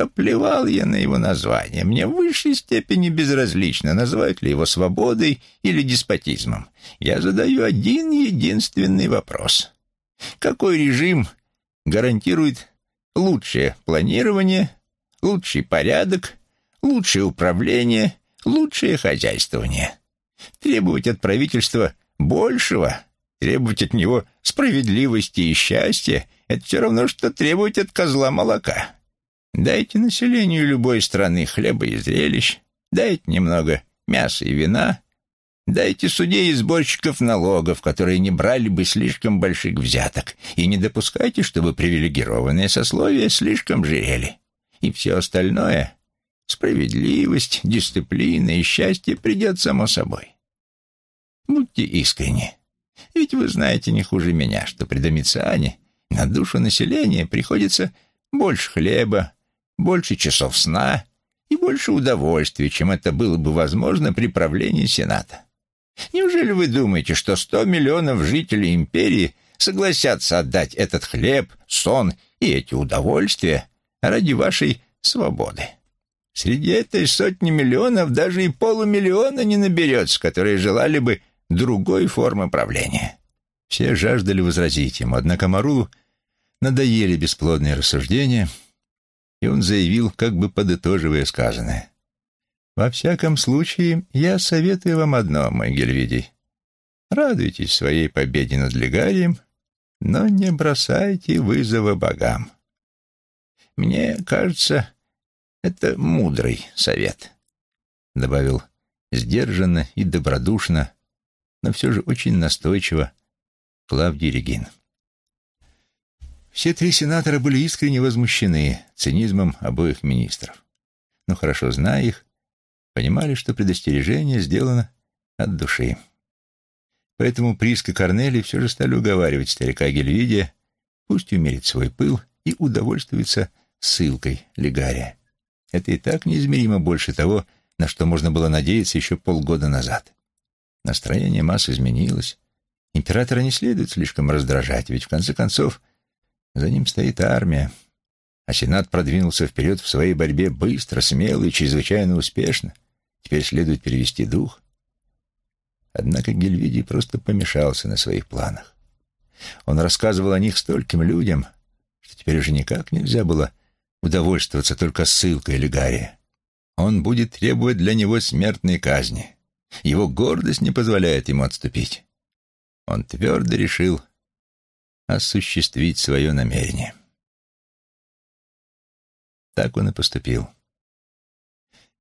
то плевал я на его название. Мне в высшей степени безразлично, называют ли его свободой или деспотизмом. Я задаю один единственный вопрос. Какой режим гарантирует лучшее планирование, лучший порядок, лучшее управление, лучшее хозяйствование? Требовать от правительства большего, требовать от него справедливости и счастья — это все равно, что требовать от козла молока. Дайте населению любой страны хлеба и зрелищ, дайте немного мяса и вина, дайте судей и сборщиков налогов, которые не брали бы слишком больших взяток, и не допускайте, чтобы привилегированные сословия слишком жирели. И все остальное — справедливость, дисциплина и счастье — придет само собой. Будьте искренни. Ведь вы знаете не хуже меня, что при Домициане на душу населения приходится больше хлеба, больше часов сна и больше удовольствия, чем это было бы возможно при правлении Сената. Неужели вы думаете, что сто миллионов жителей империи согласятся отдать этот хлеб, сон и эти удовольствия ради вашей свободы? Среди этой сотни миллионов даже и полумиллиона не наберется, которые желали бы другой формы правления. Все жаждали возразить ему, однако Марулу надоели бесплодные рассуждения, и он заявил, как бы подытоживая сказанное. «Во всяком случае, я советую вам одно, мой Гельвидий. Радуйтесь своей победе над Легарием, но не бросайте вызова богам. Мне кажется, это мудрый совет», — добавил сдержанно и добродушно, но все же очень настойчиво Клавдий Регин. Все три сенатора были искренне возмущены цинизмом обоих министров. Но хорошо зная их, понимали, что предостережение сделано от души. Поэтому Приска Корнелий все же стали уговаривать старика Гельвидия, пусть умерит свой пыл и удовольствуется ссылкой Легария. Это и так неизмеримо больше того, на что можно было надеяться еще полгода назад. Настроение масс изменилось. Императора не следует слишком раздражать, ведь в конце концов за ним стоит армия. А Сенат продвинулся вперед в своей борьбе быстро, смело и чрезвычайно успешно. Теперь следует перевести дух. Однако Гельвидий просто помешался на своих планах. Он рассказывал о них стольким людям, что теперь уже никак нельзя было удовольствоваться только ссылкой Легария. Он будет требовать для него смертной казни. Его гордость не позволяет ему отступить. Он твердо решил осуществить свое намерение. Так он и поступил.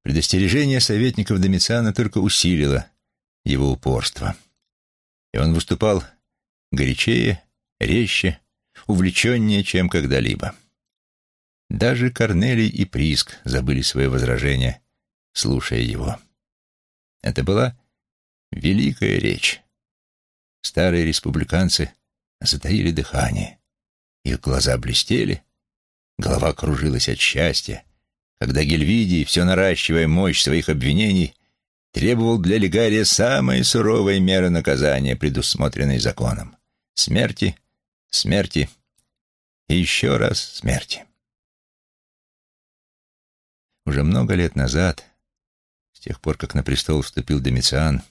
Предостережение советников Домициана только усилило его упорство. И он выступал горячее, резче, увлеченнее, чем когда-либо. Даже Корнелий и Приск забыли свои возражения, слушая его. Это была великая речь. Старые республиканцы затаили дыхание. Их глаза блестели, голова кружилась от счастья, когда Гельвидий, все наращивая мощь своих обвинений, требовал для Легария самой суровой меры наказания, предусмотренной законом. Смерти, смерти и еще раз смерти. Уже много лет назад, с тех пор, как на престол вступил Домициан,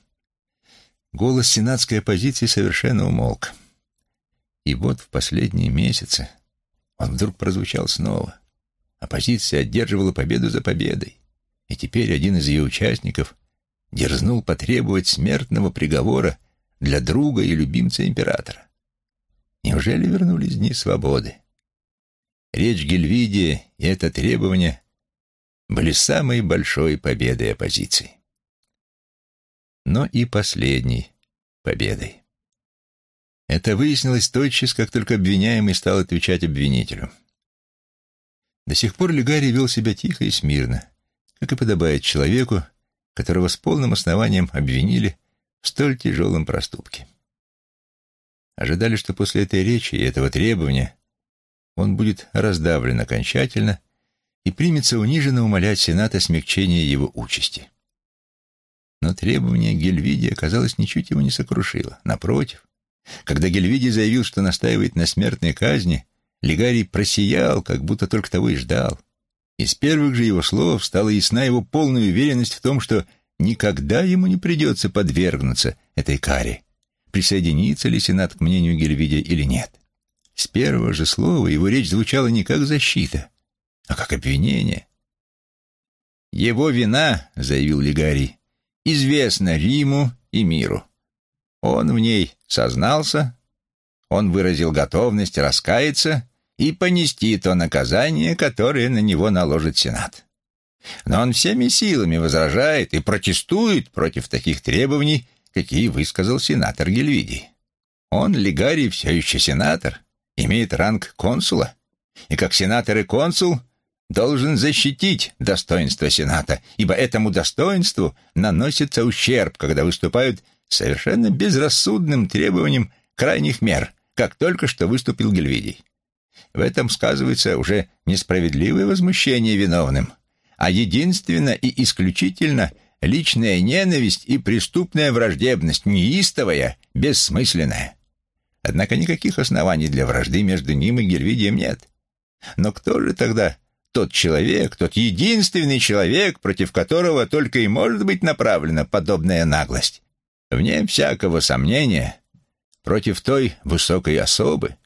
голос сенатской оппозиции совершенно умолк. И вот в последние месяцы он вдруг прозвучал снова. Оппозиция одерживала победу за победой. И теперь один из ее участников дерзнул потребовать смертного приговора для друга и любимца императора. Неужели вернулись дни свободы? Речь Гельвидия и это требование были самой большой победой оппозиции. Но и последней победой. Это выяснилось тотчас, как только обвиняемый стал отвечать обвинителю. До сих пор Легарий вел себя тихо и смирно, как и подобает человеку, которого с полным основанием обвинили в столь тяжелом проступке. Ожидали, что после этой речи и этого требования он будет раздавлен окончательно и примется униженно умолять Сенат о смягчении его участи. Но требование Гельвидия, казалось, ничуть его не сокрушило. Напротив, когда Гельвиди заявил, что настаивает на смертной казни, Легарий просиял, как будто только того и ждал. Из первых же его слов стала ясна его полная уверенность в том, что никогда ему не придется подвергнуться этой каре, присоединится ли Сенат к мнению Гельвидия или нет. С первого же слова его речь звучала не как защита, а как обвинение. «Его вина, — заявил Легарий, — известна Риму и миру. Он в ней сознался, он выразил готовность раскаяться и понести то наказание, которое на него наложит Сенат. Но он всеми силами возражает и протестует против таких требований, какие высказал сенатор Гельвидий. Он, Легарий, все еще сенатор, имеет ранг консула, и как сенатор и консул должен защитить достоинство Сената, ибо этому достоинству наносится ущерб, когда выступают совершенно безрассудным требованием крайних мер, как только что выступил Гельвидий. В этом сказывается уже несправедливое возмущение виновным, а единственно и исключительно личная ненависть и преступная враждебность, неистовая, бессмысленная. Однако никаких оснований для вражды между ним и Гельвидием нет. Но кто же тогда тот человек, тот единственный человек, против которого только и может быть направлена подобная наглость? Вне всякого сомнения, против той высокой особы,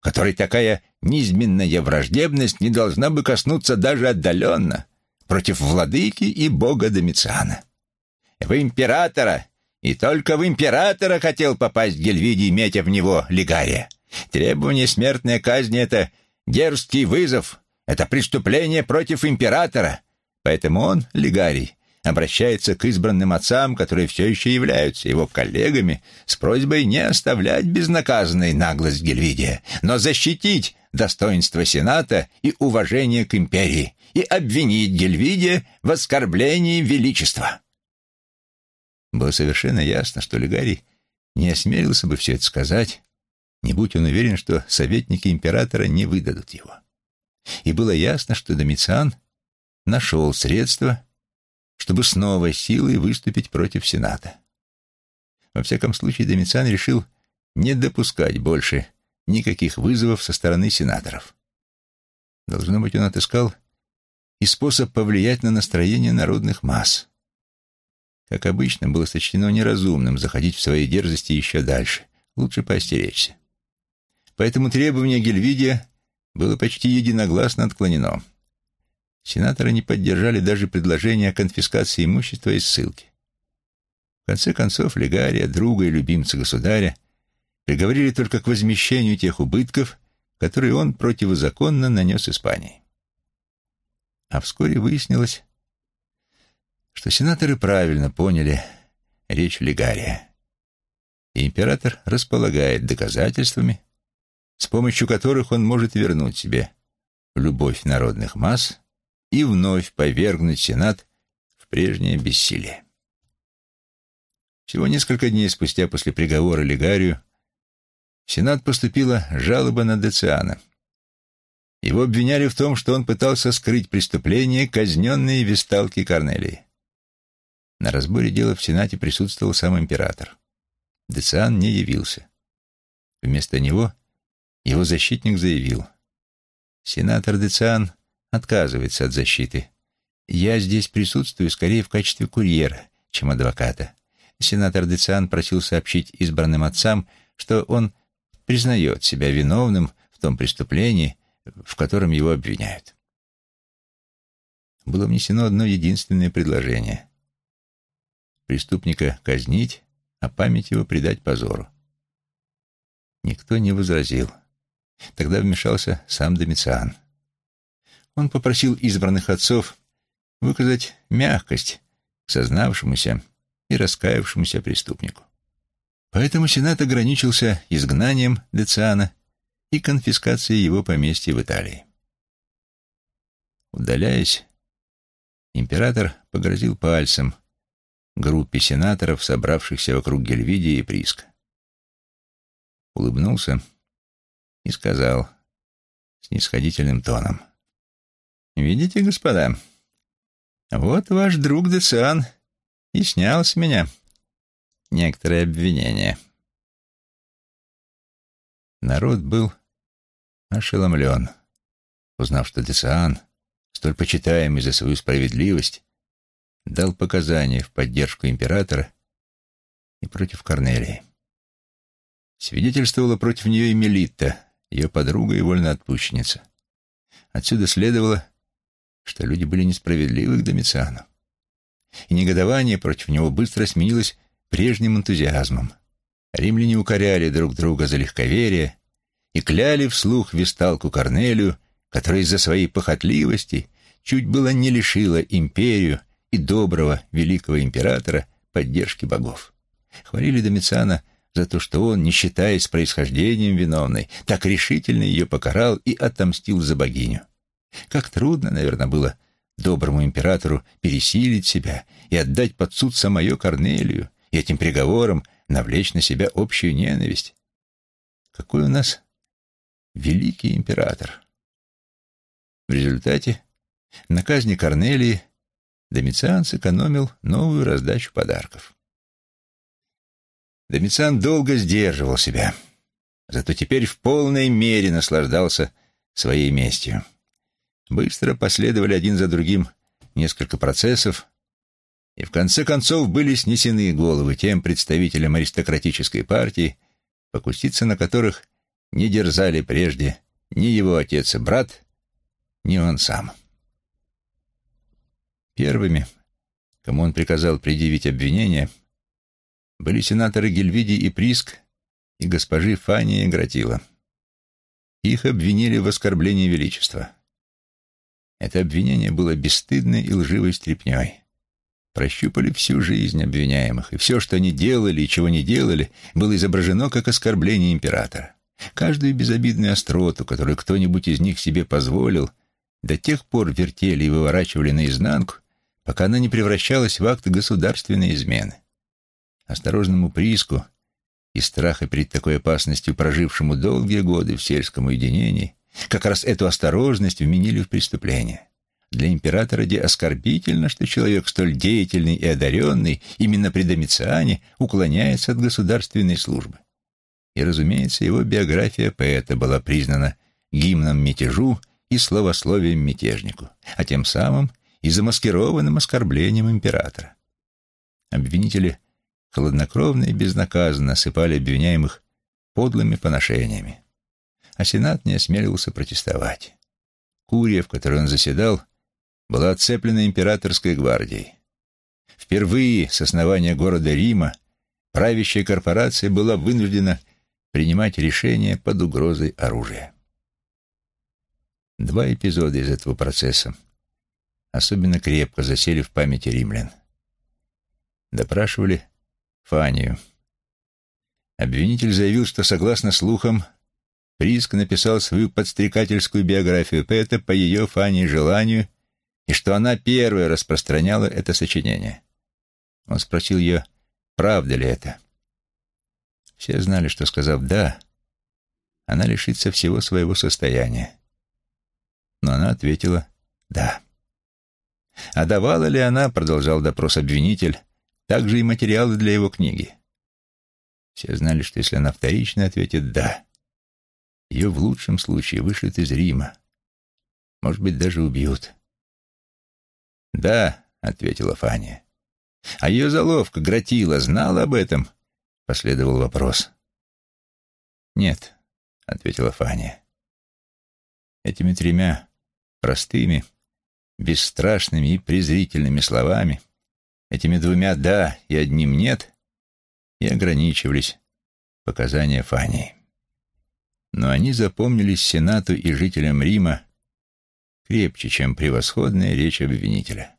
которой такая низменная враждебность не должна бы коснуться даже отдаленно, против владыки и бога Домициана. В императора, и только в императора хотел попасть Гельвидий, метя в него Лигария. Требование смертной казни — это дерзкий вызов, это преступление против императора. Поэтому он, Лигарий, обращается к избранным отцам, которые все еще являются его коллегами, с просьбой не оставлять безнаказанной наглость Гельвидия, но защитить достоинство Сената и уважение к империи и обвинить Гельвидия в оскорблении величества. Было совершенно ясно, что Легарий не осмелился бы все это сказать, не будь он уверен, что советники императора не выдадут его. И было ясно, что Домициан нашел средства, чтобы с новой силой выступить против Сената. Во всяком случае, Домициан решил не допускать больше никаких вызовов со стороны сенаторов. Должно быть, он отыскал и способ повлиять на настроение народных масс. Как обычно, было сочтено неразумным заходить в свои дерзости еще дальше. Лучше поостеречься. Поэтому требование Гельвидия было почти единогласно отклонено. Сенаторы не поддержали даже предложение о конфискации имущества и ссылки. В конце концов, Легария, друга и любимца государя, приговорили только к возмещению тех убытков, которые он противозаконно нанес Испании. А вскоре выяснилось, что сенаторы правильно поняли речь Легария. И император располагает доказательствами, с помощью которых он может вернуть себе любовь народных масс и вновь повергнуть Сенат в прежнее бессилие. Всего несколько дней спустя после приговора Легарию в Сенат поступила жалоба на Дециана. Его обвиняли в том, что он пытался скрыть преступление, казненные весталки Корнелии. На разборе дела в Сенате присутствовал сам император. Дециан не явился. Вместо него его защитник заявил. Сенатор Дециан отказывается от защиты. Я здесь присутствую скорее в качестве курьера, чем адвоката. Сенатор Дециан просил сообщить избранным отцам, что он признает себя виновным в том преступлении, в котором его обвиняют. Было внесено одно единственное предложение преступника казнить, а память его предать позору. Никто не возразил. Тогда вмешался сам Домициан. Он попросил избранных отцов выказать мягкость сознавшемуся и раскаявшемуся преступнику. Поэтому Сенат ограничился изгнанием Дециана и конфискацией его поместья в Италии. Удаляясь, император погрозил пальцем группе сенаторов, собравшихся вокруг Гельвидия и Приска. Улыбнулся и сказал снисходительным тоном. «Видите, господа, вот ваш друг Дециан и снял с меня некоторые обвинения». Народ был ошеломлен, узнав, что Дециан, столь почитаемый за свою справедливость, дал показания в поддержку императора и против Корнелии. Свидетельствовала против нее и Мелитта, ее подруга и вольноотпущенница. Отсюда следовало, что люди были несправедливы к Домициану. И негодование против него быстро сменилось прежним энтузиазмом. Римляне укоряли друг друга за легковерие и кляли вслух весталку Корнелию, которая из-за своей похотливости чуть было не лишила империю и доброго великого императора поддержки богов. Хвалили Домициана за то, что он, не считаясь происхождением виновной, так решительно ее покарал и отомстил за богиню. Как трудно, наверное, было доброму императору пересилить себя и отдать под суд самое Корнелию, и этим приговором навлечь на себя общую ненависть. Какой у нас великий император! В результате на казни Корнелии Домициан сэкономил новую раздачу подарков. Домициан долго сдерживал себя, зато теперь в полной мере наслаждался своей местью. Быстро последовали один за другим несколько процессов, и в конце концов были снесены головы тем представителям аристократической партии, покуситься на которых не дерзали прежде ни его отец и брат, ни он сам. Первыми, кому он приказал предъявить обвинение, были сенаторы Гельвиди и Приск и госпожи Фания Гратила. Их обвинили в оскорблении величества. Это обвинение было бесстыдной и лживой стряпнёй. Прощупали всю жизнь обвиняемых, и все, что они делали и чего не делали, было изображено как оскорбление императора. Каждую безобидную остроту, которую кто-нибудь из них себе позволил, до тех пор вертели и выворачивали наизнанку, пока она не превращалась в акт государственной измены. Осторожному прииску и страха перед такой опасностью, прожившему долгие годы в сельском уединении, как раз эту осторожность вменили в преступление. Для императора де оскорбительно, что человек столь деятельный и одаренный именно при Домициане уклоняется от государственной службы. И, разумеется, его биография поэта была признана гимном мятежу и словословием мятежнику, а тем самым и замаскированным оскорблением императора. Обвинители хладнокровно и безнаказанно осыпали обвиняемых подлыми поношениями. А Сенат не осмеливался протестовать. Курия, в которой он заседал, была отцеплена императорской гвардией. Впервые с основания города Рима правящая корпорация была вынуждена принимать решения под угрозой оружия. Два эпизода из этого процесса особенно крепко засели в памяти римлян. Допрашивали Фанию. Обвинитель заявил, что, согласно слухам, Приск написал свою подстрекательскую биографию поэта по ее Фании желанию и что она первая распространяла это сочинение. Он спросил ее, правда ли это. Все знали, что, сказав «да», она лишится всего своего состояния. Но она ответила «да». А давала ли она, продолжал допрос обвинитель, также и материалы для его книги? Все знали, что если она вторично ответит «да», ее в лучшем случае вышлют из Рима. Может быть, даже убьют. «Да», — ответила Фаня. «А ее заловка, Гратила, знала об этом?» — последовал вопрос. «Нет», — ответила Фаня. Этими тремя простыми, бесстрашными и презрительными словами, этими двумя «да» и одним «нет» и ограничивались показания Фании. Но они запомнились Сенату и жителям Рима крепче, чем превосходная речь обвинителя.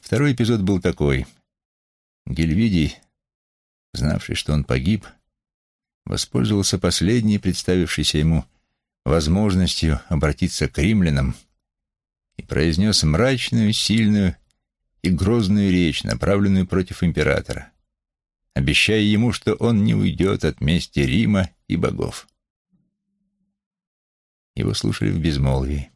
Второй эпизод был такой. Гельвидий, знавший, что он погиб, воспользовался последней представившейся ему возможностью обратиться к римлянам и произнес мрачную, сильную и грозную речь, направленную против императора, обещая ему, что он не уйдет от мести Рима и богов. Его слушали в безмолвии.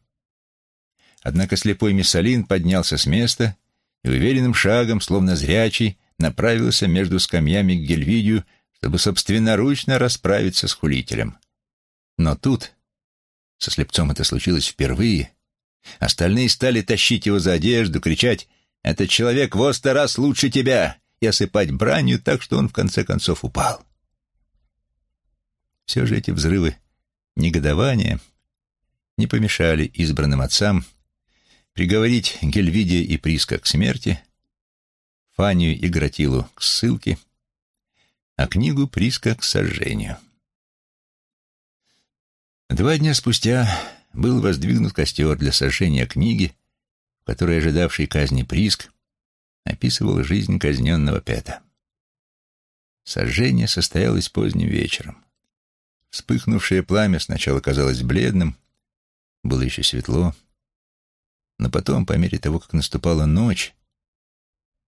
Однако слепой Миссалин поднялся с места и уверенным шагом, словно зрячий, направился между скамьями к Гельвидию, чтобы собственноручно расправиться с хулителем. Но тут, со слепцом это случилось впервые, остальные стали тащить его за одежду, кричать «Этот человек в сто раз лучше тебя!» и осыпать бранью так, что он в конце концов упал. Все же эти взрывы негодования не помешали избранным отцам приговорить Гельвидия и Приска к смерти, Фанию и Гратилу к ссылке, а книгу Приска к сожжению. Два дня спустя был воздвигнут костер для сожжения книги, в которой ожидавший казни Приск описывал жизнь казненного Пета. Сожжение состоялось поздним вечером. Вспыхнувшее пламя сначала казалось бледным, было еще светло, но потом, по мере того, как наступала ночь,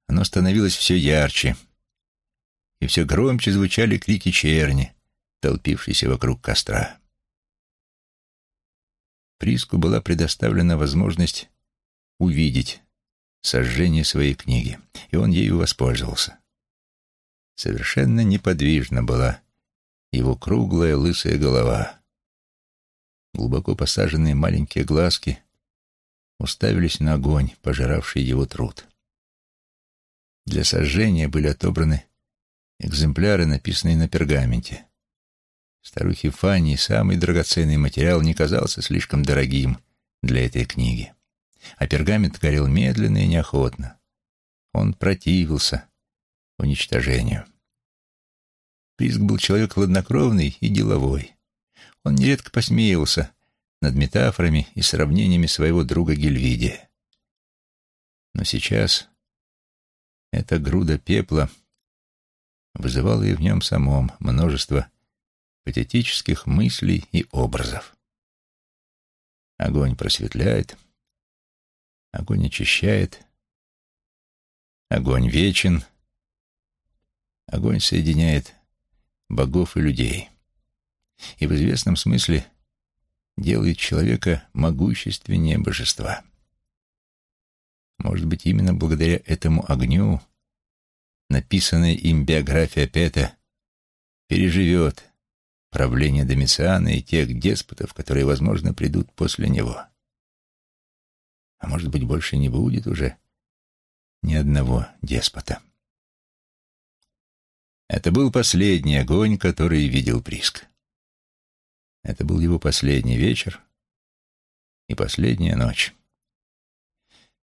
оно становилось все ярче, и все громче звучали крики черни, толпившиеся вокруг костра. Приску была предоставлена возможность увидеть сожжение своей книги, и он ею воспользовался. Совершенно неподвижна была его круглая лысая голова. Глубоко посаженные маленькие глазки уставились на огонь, пожиравший его труд. Для сожжения были отобраны экземпляры, написанные на пергаменте. Старухе Фанни самый драгоценный материал не казался слишком дорогим для этой книги. А пергамент горел медленно и неохотно. Он противился уничтожению. Приск был человек хладнокровный и деловой. Он нередко посмеивался над метафорами и сравнениями своего друга Гельвидия. Но сейчас эта груда пепла вызывала и в нем самом множество патетических мыслей и образов. Огонь просветляет, огонь очищает, огонь вечен, огонь соединяет богов и людей и в известном смысле делает человека могущественнее божества. Может быть, именно благодаря этому огню написанная им биография Пета переживет правление Домициана и тех деспотов, которые, возможно, придут после него. А может быть, больше не будет уже ни одного деспота. Это был последний огонь, который видел Приск. Это был его последний вечер и последняя ночь.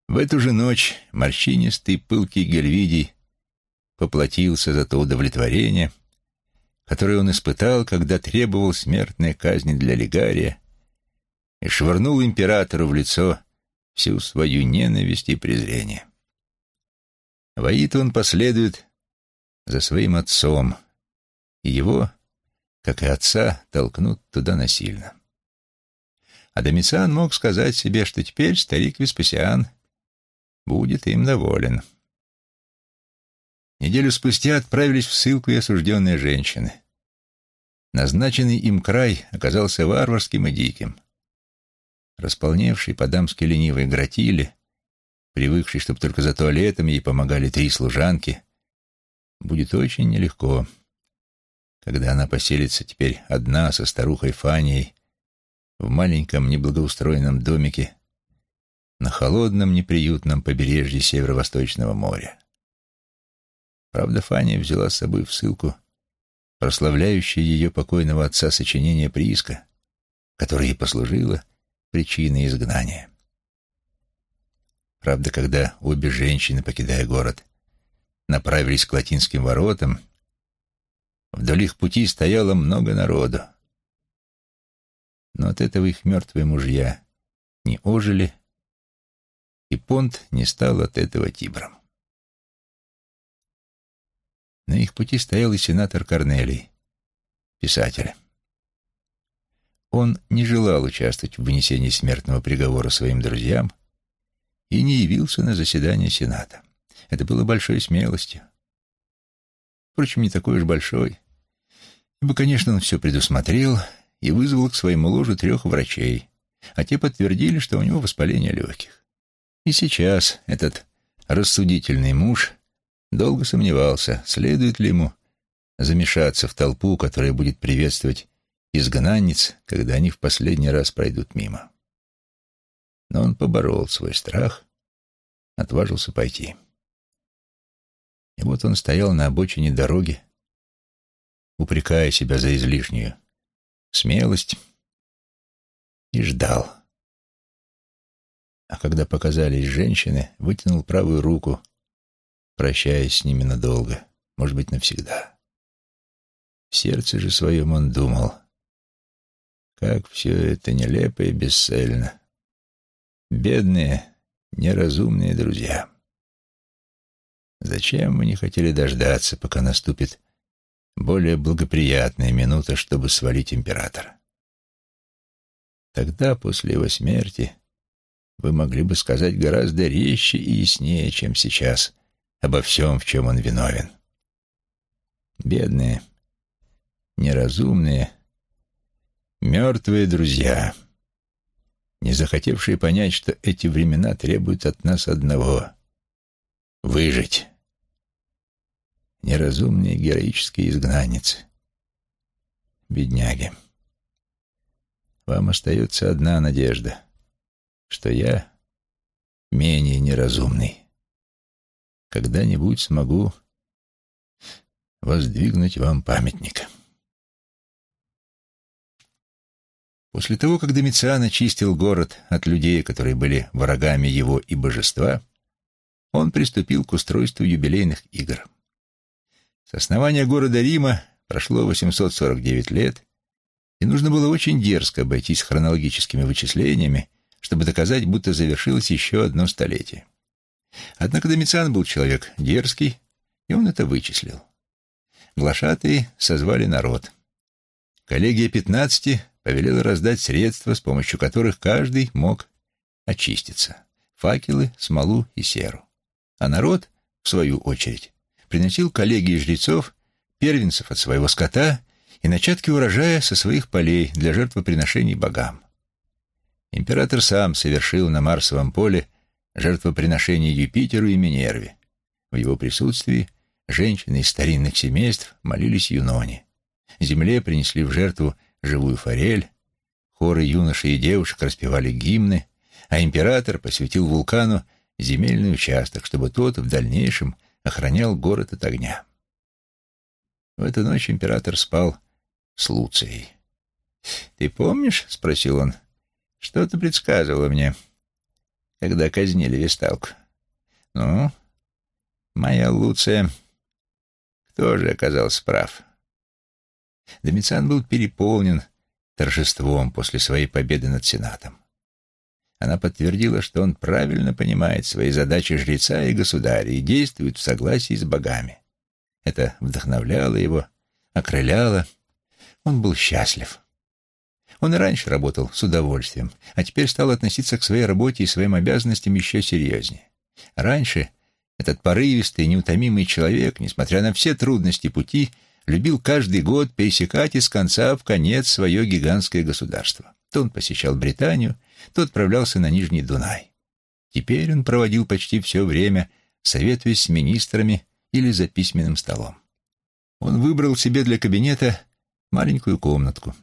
В эту же ночь морщинистый пылкий Гельвидий поплатился за то удовлетворение, которое он испытал, когда требовал смертной казни для Лигария и швырнул императору в лицо всю свою ненависть и презрение. Воит он последует за своим отцом, и его, как и отца, толкнут туда насильно. А Домициан мог сказать себе, что теперь старик Веспасиан будет им доволен. Неделю спустя отправились в ссылку и осужденные женщины. Назначенный им край оказался варварским и диким. Располневший по-дамски ленивой гратили, привыкший, чтобы только за туалетом ей помогали три служанки, будет очень нелегко, когда она поселится теперь одна со старухой Фанией в маленьком неблагоустроенном домике на холодном неприютном побережье Северо-Восточного моря. Правда, Фаня взяла с собой в ссылку прославляющее ее покойного отца сочинение прииска, которое и послужило причиной изгнания. Правда, когда обе женщины, покидая город, направились к латинским воротам, вдоль их пути стояло много народу. Но от этого их мертвые мужья не ожили, и Понт не стал от этого Тибром. На их пути стоял и сенатор Корнелий, писатель. Он не желал участвовать в вынесении смертного приговора своим друзьям и не явился на заседание Сената. Это было большой смелостью. Впрочем, не такой уж большой, ибо, конечно, он все предусмотрел и вызвал к своему ложу трех врачей, а те подтвердили, что у него воспаление легких. И сейчас этот рассудительный муж долго сомневался, следует ли ему замешаться в толпу, которая будет приветствовать изгнанниц, когда они в последний раз пройдут мимо. Но он поборол свой страх, отважился пойти. И вот он стоял на обочине дороги, упрекая себя за излишнюю смелость, и ждал. А когда показались женщины, вытянул правую руку, прощаясь с ними надолго, может быть, навсегда. В сердце же своем он думал, как все это нелепо и бесцельно. Бедные, неразумные друзья. Зачем мы не хотели дождаться, пока наступит более благоприятная минута, чтобы свалить императора? Тогда, после его смерти, вы могли бы сказать гораздо резче и яснее, чем сейчас, обо всем, в чем он виновен. Бедные, неразумные, мертвые друзья, не захотевшие понять, что эти времена требуют от нас одного выжить. Неразумные героические изгнанницы. Бедняги. Вам остается одна надежда, что я менее неразумный. Когда-нибудь смогу воздвигнуть вам памятник. После того, как Домициан очистил город от людей, которые были врагами его и божества, он приступил к устройству юбилейных игр. С основания города Рима прошло 849 лет, и нужно было очень дерзко обойтись хронологическими вычислениями, чтобы доказать, будто завершилось еще одно столетие. Однако Домициан был человек дерзкий, и он это вычислил. Глашатые созвали народ. Коллегия пятнадцати повелела раздать средства, с помощью которых каждый мог очиститься. Факелы, смолу и серу. А народ, в свою очередь, приносил коллегии жрецов, первенцев от своего скота и начатки урожая со своих полей для жертвоприношений богам. Император сам совершил на Марсовом поле жертвоприношение Юпитеру и Минерве. В его присутствии женщины из старинных семейств молились Юноне. Земле принесли в жертву живую форель, хоры юношей и девушек распевали гимны, а император посвятил вулкану земельный участок, чтобы тот в дальнейшем охранял город от огня. В эту ночь император спал с Луцией. «Ты помнишь, — спросил он, — что ты предсказывала мне, когда казнили Весталку? Ну, моя Луция тоже оказался прав». Домициан был переполнен торжеством после своей победы над Сенатом. Она подтвердила, что он правильно понимает свои задачи жреца и государя и действует в согласии с богами. Это вдохновляло его, окрыляло. Он был счастлив. Он и раньше работал с удовольствием, а теперь стал относиться к своей работе и своим обязанностям еще серьезнее. Раньше этот порывистый неутомимый человек, несмотря на все трудности пути, любил каждый год пересекать из конца в конец свое гигантское государство. То он посещал Британию, то отправлялся на Нижний Дунай. Теперь он проводил почти все время, советуясь с министрами или за письменным столом. Он выбрал себе для кабинета маленькую комнатку.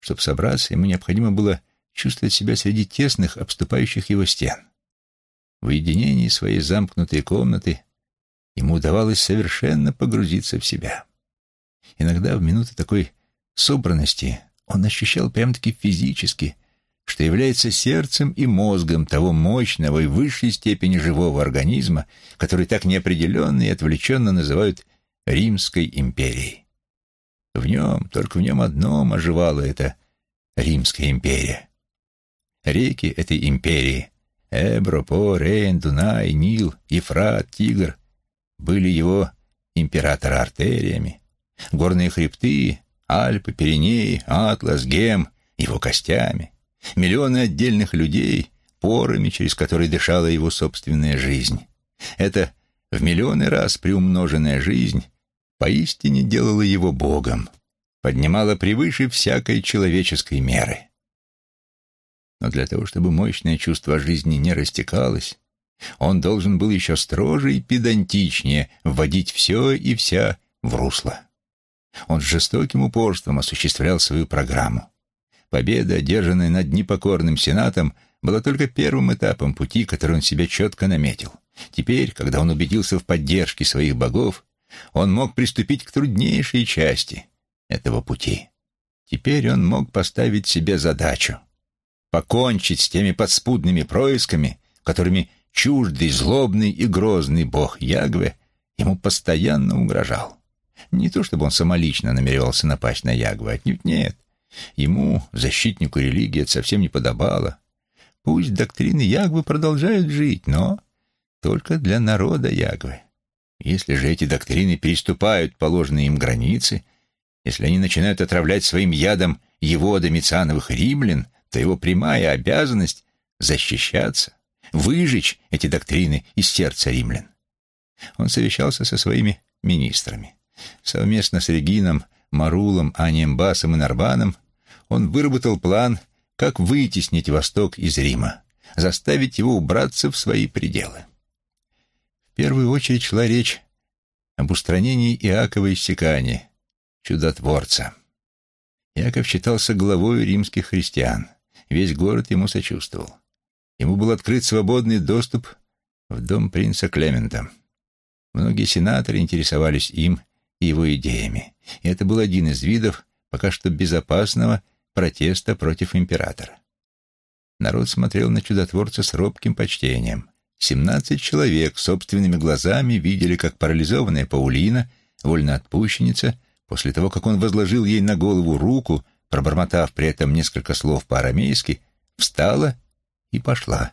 Чтобы собраться, ему необходимо было чувствовать себя среди тесных, обступающих его стен. В уединении своей замкнутой комнаты ему удавалось совершенно погрузиться в себя. Иногда в минуты такой собранности он ощущал прям-таки физически, что является сердцем и мозгом того мощного и высшей степени живого организма, который так неопределенно и отвлеченно называют Римской империей. В нем, только в нем одном оживала эта Римская империя. Реки этой империи — Эбро, По, Рейн, Дунай, Нил, Ефрат, Тигр — были его императора-артериями, горные хребты, Альпы, Пиренеи, Атлас, Гем, его костями, миллионы отдельных людей, порами, через которые дышала его собственная жизнь. Это в миллионы раз приумноженная жизнь поистине делала его Богом, поднимала превыше всякой человеческой меры. Но для того, чтобы мощное чувство жизни не растекалось, он должен был еще строже и педантичнее вводить все и вся в русло. Он с жестоким упорством осуществлял свою программу. Победа, одержанная над непокорным Сенатом, была только первым этапом пути, который он себе четко наметил. Теперь, когда он убедился в поддержке своих богов, он мог приступить к труднейшей части этого пути. Теперь он мог поставить себе задачу — покончить с теми подспудными происками, которыми чуждый, злобный и грозный бог Ягве ему постоянно угрожал. Не то чтобы он самолично намеревался напасть на Ягвы, отнюдь нет. Ему, защитнику религии, это совсем не подобало. Пусть доктрины Ягвы продолжают жить, но только для народа Ягвы. Если же эти доктрины переступают положенные им границы, если они начинают отравлять своим ядом его домициановых римлян, то его прямая обязанность — защищаться, выжечь эти доктрины из сердца римлян. Он совещался со своими министрами. Совместно с Регином, Марулом, Аниембасом и Нарбаном он выработал план, как вытеснить Восток из Рима, заставить его убраться в свои пределы. В первую очередь шла речь об устранении Иакова из Сикани, чудотворца. Иаков считался главой римских христиан. Весь город ему сочувствовал. Ему был открыт свободный доступ в дом принца Клемента. Многие сенаторы интересовались им и его идеями, и это был один из видов пока что безопасного протеста против императора. Народ смотрел на чудотворца с робким почтением. Семнадцать человек собственными глазами видели, как парализованная Паулина, вольноотпущенница, после того, как он возложил ей на голову руку, пробормотав при этом несколько слов по-арамейски, встала и пошла.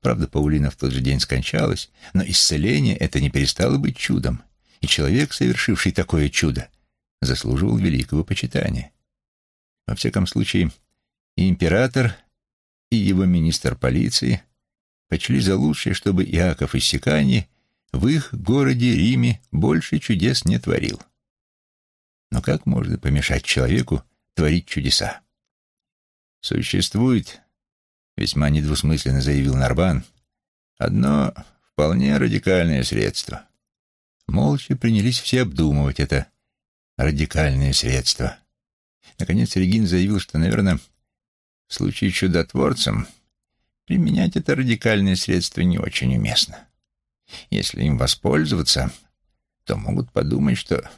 Правда, Паулина в тот же день скончалась, но исцеление это не перестало быть чудом, и человек, совершивший такое чудо, заслуживал великого почитания. Во всяком случае, и император, и его министр полиции почли за лучшее, чтобы Иаков из Сикани в их городе Риме больше чудес не творил. Но как можно помешать человеку творить чудеса? Существует весьма недвусмысленно заявил Нарбан, одно вполне радикальное средство. Молча принялись все обдумывать это радикальное средство. Наконец Регин заявил, что, наверное, в случае чудотворцем применять это радикальное средство не очень уместно. Если им воспользоваться, то могут подумать, что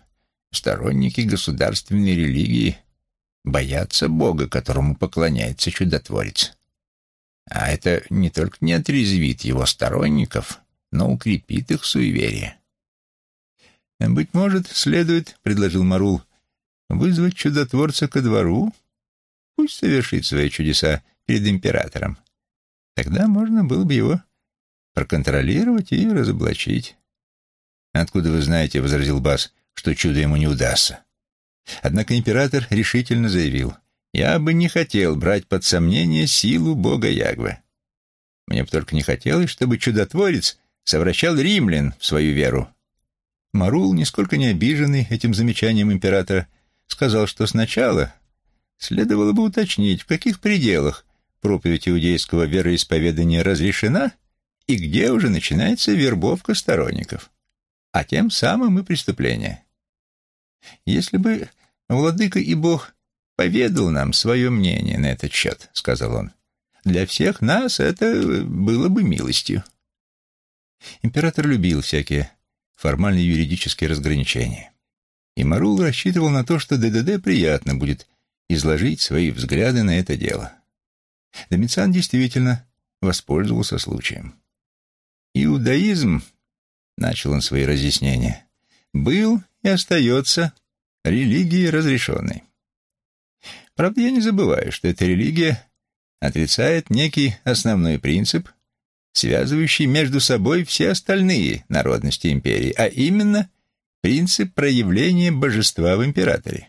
сторонники государственной религии боятся Бога, которому поклоняется чудотворец. А это не только не отрезвит его сторонников, но укрепит их суеверие. «Быть может, следует, — предложил Марул, — вызвать чудотворца ко двору? Пусть совершит свои чудеса перед императором. Тогда можно было бы его проконтролировать и разоблачить». «Откуда вы знаете, — возразил Бас, — что чудо ему не удастся?» Однако император решительно заявил — я бы не хотел брать под сомнение силу бога Ягвы. Мне бы только не хотелось, чтобы чудотворец совращал римлян в свою веру. Марул, нисколько не обиженный этим замечанием императора, сказал, что сначала следовало бы уточнить, в каких пределах проповедь иудейского вероисповедания разрешена и где уже начинается вербовка сторонников, а тем самым и преступление. Если бы владыка и бог поведал нам свое мнение на этот счет», — сказал он. «Для всех нас это было бы милостью». Император любил всякие формальные юридические разграничения. И Марул рассчитывал на то, что ДДД приятно будет изложить свои взгляды на это дело. Домициан действительно воспользовался случаем. «Иудаизм», — начал он свои разъяснения, — «был и остается религией разрешенной. Правда, я не забываю, что эта религия отрицает некий основной принцип, связывающий между собой все остальные народности империи, а именно принцип проявления божества в императоре.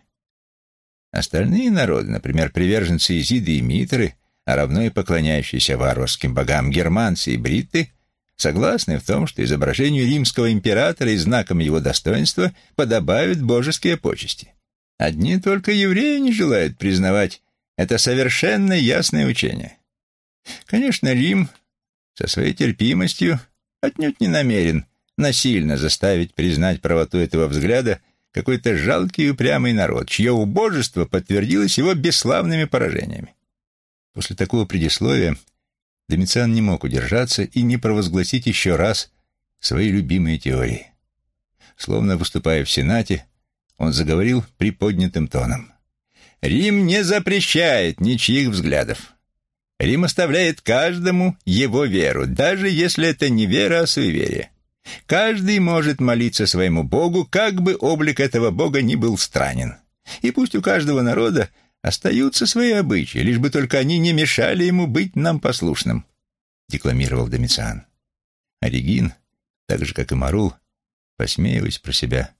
Остальные народы, например, приверженцы Изиды и Митры, а равно и поклоняющиеся варварским богам германцы и бритты, согласны в том, что изображению римского императора и знаком его достоинства подобают божеские почести. Одни только евреи не желают признавать это совершенно ясное учение. Конечно, Рим со своей терпимостью отнюдь не намерен насильно заставить признать правоту этого взгляда какой-то жалкий и упрямый народ, чье убожество подтвердилось его бесславными поражениями. После такого предисловия Домициан не мог удержаться и не провозгласить еще раз свои любимые теории. Словно выступая в Сенате, он заговорил приподнятым тоном. «Рим не запрещает ничьих взглядов. Рим оставляет каждому его веру, даже если это не вера, а суеверие. Каждый может молиться своему Богу, как бы облик этого Бога ни был странен. И пусть у каждого народа остаются свои обычаи, лишь бы только они не мешали ему быть нам послушным», — декламировал Домициан. Оригин, так же, как и Марул, посмеиваясь про себя,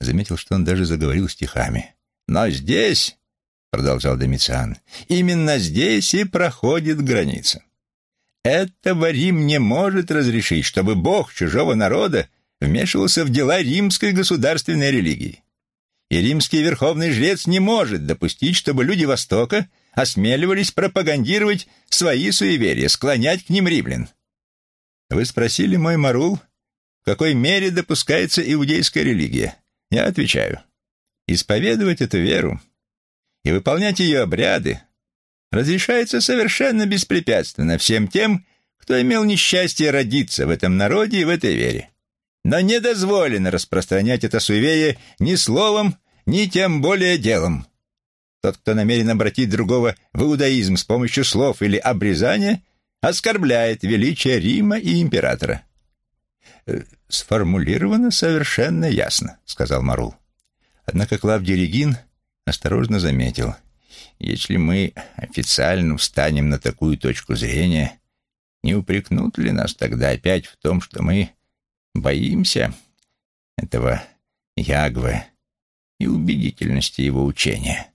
заметил, что он даже заговорил стихами. «Но здесь, — продолжал Домициан, — именно здесь и проходит граница. Этого Рим не может разрешить, чтобы бог чужого народа вмешивался в дела римской государственной религии. И римский верховный жрец не может допустить, чтобы люди Востока осмеливались пропагандировать свои суеверия, склонять к ним римлян. Вы спросили, мой Марул, в какой мере допускается иудейская религия? Я отвечаю. Исповедовать эту веру и выполнять ее обряды разрешается совершенно беспрепятственно всем тем, кто имел несчастье родиться в этом народе и в этой вере. Но не дозволено распространять это суеверие ни словом, ни тем более делом. Тот, кто намерен обратить другого в иудаизм с помощью слов или обрезания, оскорбляет величие Рима и императора. «Э, «Сформулировано совершенно ясно», — сказал Марул. Однако Клавдий Регин осторожно заметил. «Если мы официально встанем на такую точку зрения, не упрекнут ли нас тогда опять в том, что мы боимся этого Ягвы и убедительности его учения?»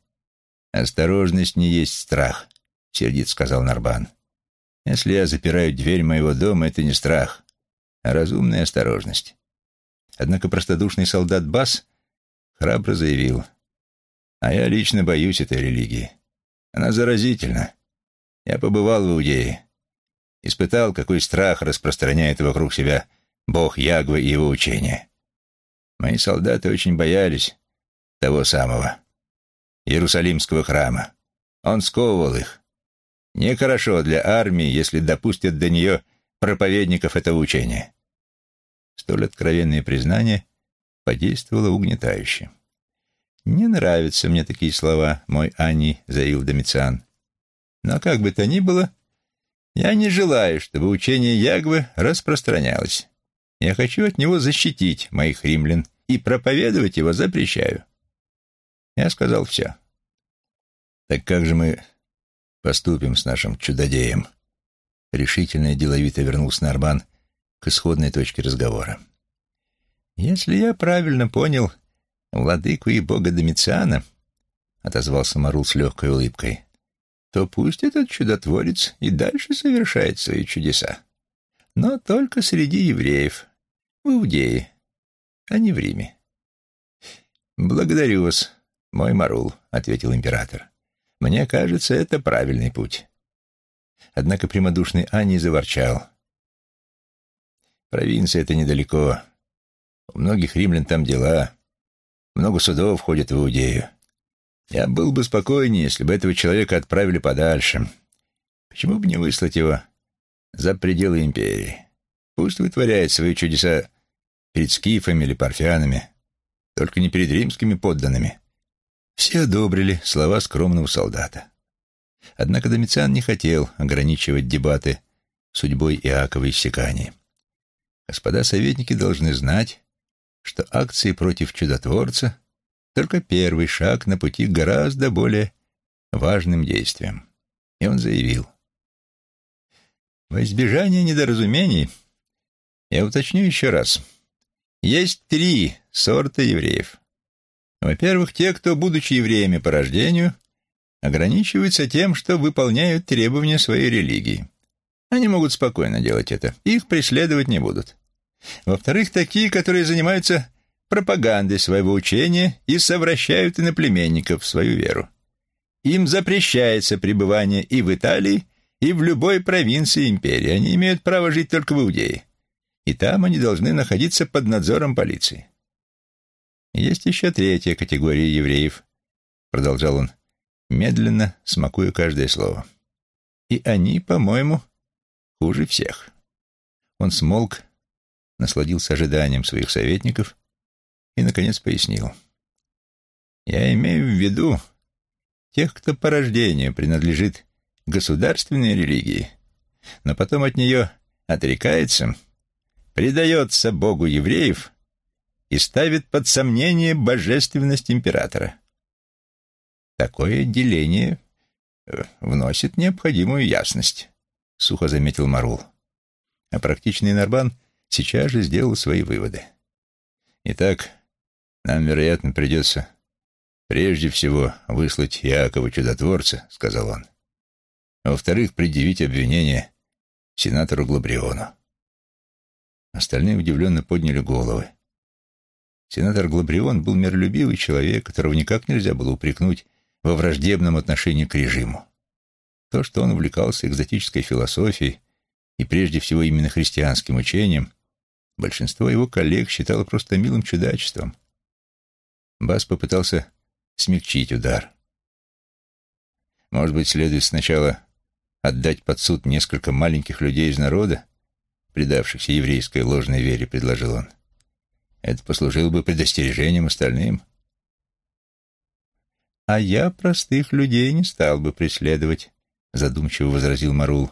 «Осторожность не есть страх», — сердит сказал Нарбан. «Если я запираю дверь моего дома, это не страх, а разумная осторожность». Однако простодушный солдат Бас храбро заявил, «А я лично боюсь этой религии. Она заразительна. Я побывал в Иудее, испытал, какой страх распространяет вокруг себя бог Ягвы и его учения. Мои солдаты очень боялись того самого». Иерусалимского храма. Он сковывал их. Нехорошо для армии, если допустят до нее проповедников этого учения. Столь откровенное признание подействовало угнетающе. «Не нравятся мне такие слова, мой Ани», — заявил Домициан. «Но как бы то ни было, я не желаю, чтобы учение Ягвы распространялось. Я хочу от него защитить моих римлян и проповедовать его запрещаю. Я сказал все. Так как же мы поступим с нашим чудодеем? Решительно и деловито вернулся Нарбан к исходной точке разговора. Если я правильно понял владыку и бога Домициана, отозвался Марул с легкой улыбкой, то пусть этот чудотворец и дальше совершает свои чудеса. Но только среди евреев, в Иудее, а не в Риме. «Благодарю вас», «Мой Марул», — ответил император. «Мне кажется, это правильный путь». Однако прямодушный Ани заворчал. «Провинция — это недалеко. У многих римлян там дела. Много судов входят в Иудею. Я был бы спокойнее, если бы этого человека отправили подальше. Почему бы не выслать его за пределы империи? Пусть вытворяет свои чудеса перед скифами или парфянами, только не перед римскими подданными». Все одобрили слова скромного солдата. Однако Домициан не хотел ограничивать дебаты судьбой Иакова иссякания. Господа советники должны знать, что акции против чудотворца — только первый шаг на пути к гораздо более важным действиям. И он заявил. Во избежание недоразумений я уточню еще раз. Есть три сорта евреев. Во-первых, те, кто, будучи евреями по рождению, ограничиваются тем, что выполняют требования своей религии. Они могут спокойно делать это, их преследовать не будут. Во-вторых, такие, которые занимаются пропагандой своего учения и совращают иноплеменников в свою веру. Им запрещается пребывание и в Италии, и в любой провинции империи. Они имеют право жить только в Иудее. И там они должны находиться под надзором полиции. Есть еще третья категория евреев, продолжал он, медленно смакуя каждое слово. И они, по-моему, хуже всех. Он смолк, насладился ожиданием своих советников и, наконец, пояснил. Я имею в виду тех, кто по рождению принадлежит государственной религии, но потом от нее отрекается, предается Богу евреев и ставит под сомнение божественность императора. Такое деление э, вносит необходимую ясность, — сухо заметил Марул. А практичный Нарбан сейчас же сделал свои выводы. Итак, нам, вероятно, придется прежде всего выслать Иакова Чудотворца, — сказал он. Во-вторых, предъявить обвинение сенатору Глабриону. Остальные удивленно подняли головы. Сенатор Глабрион был миролюбивый человек, которого никак нельзя было упрекнуть во враждебном отношении к режиму. То, что он увлекался экзотической философией и прежде всего именно христианским учением, большинство его коллег считало просто милым чудачеством. Бас попытался смягчить удар. Может быть, следует сначала отдать под суд несколько маленьких людей из народа, предавшихся еврейской ложной вере, предложил он. Это послужило бы предостережением остальным. «А я простых людей не стал бы преследовать», — задумчиво возразил Марул.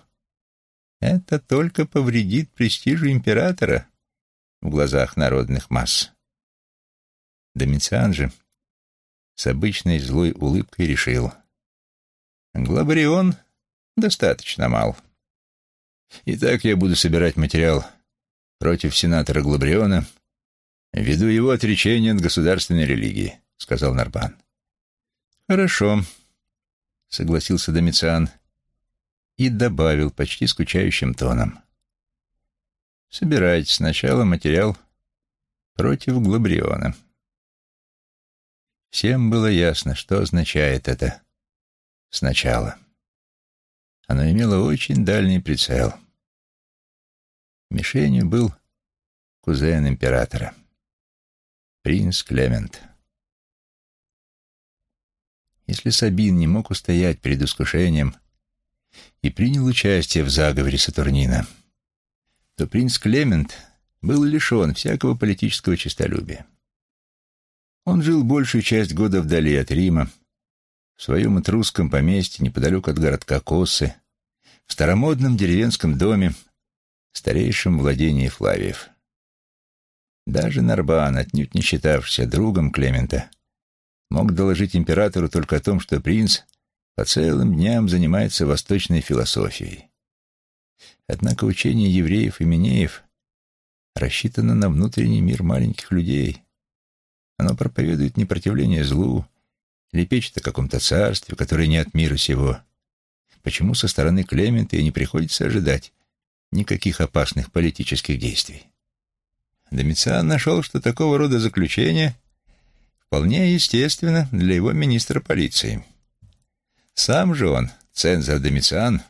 «Это только повредит престижу императора в глазах народных масс». Домициан же с обычной злой улыбкой решил. «Глабарион достаточно мал. Итак, я буду собирать материал против сенатора Глабриона ввиду его отречения от государственной религии», — сказал Нарбан. «Хорошо», — согласился Домициан и добавил почти скучающим тоном. «Собирайте сначала материал против Глабриона». Всем было ясно, что означает это «сначала». Оно имело очень дальний прицел. Мишенью был кузен императора, принц Клемент. Если Сабин не мог устоять перед искушением и принял участие в заговоре Сатурнина, то принц Клемент был лишен всякого политического честолюбия. Он жил большую часть года вдали от Рима, в своем этрусском поместье неподалеку от городка Косы, в старомодном деревенском доме, старейшем владении Флавиев. Даже Нарбан, отнюдь не считавшийся другом Клемента, мог доложить императору только о том, что принц по целым дням занимается восточной философией. Однако учение евреев и минеев рассчитано на внутренний мир маленьких людей. Оно проповедует непротивление злу, лепечет о каком-то царстве, которое не от мира сего. Почему со стороны Клемента и не приходится ожидать никаких опасных политических действий? Домициан нашел, что такого рода заключение вполне естественно для его министра полиции. Сам же он, цензор Домициан,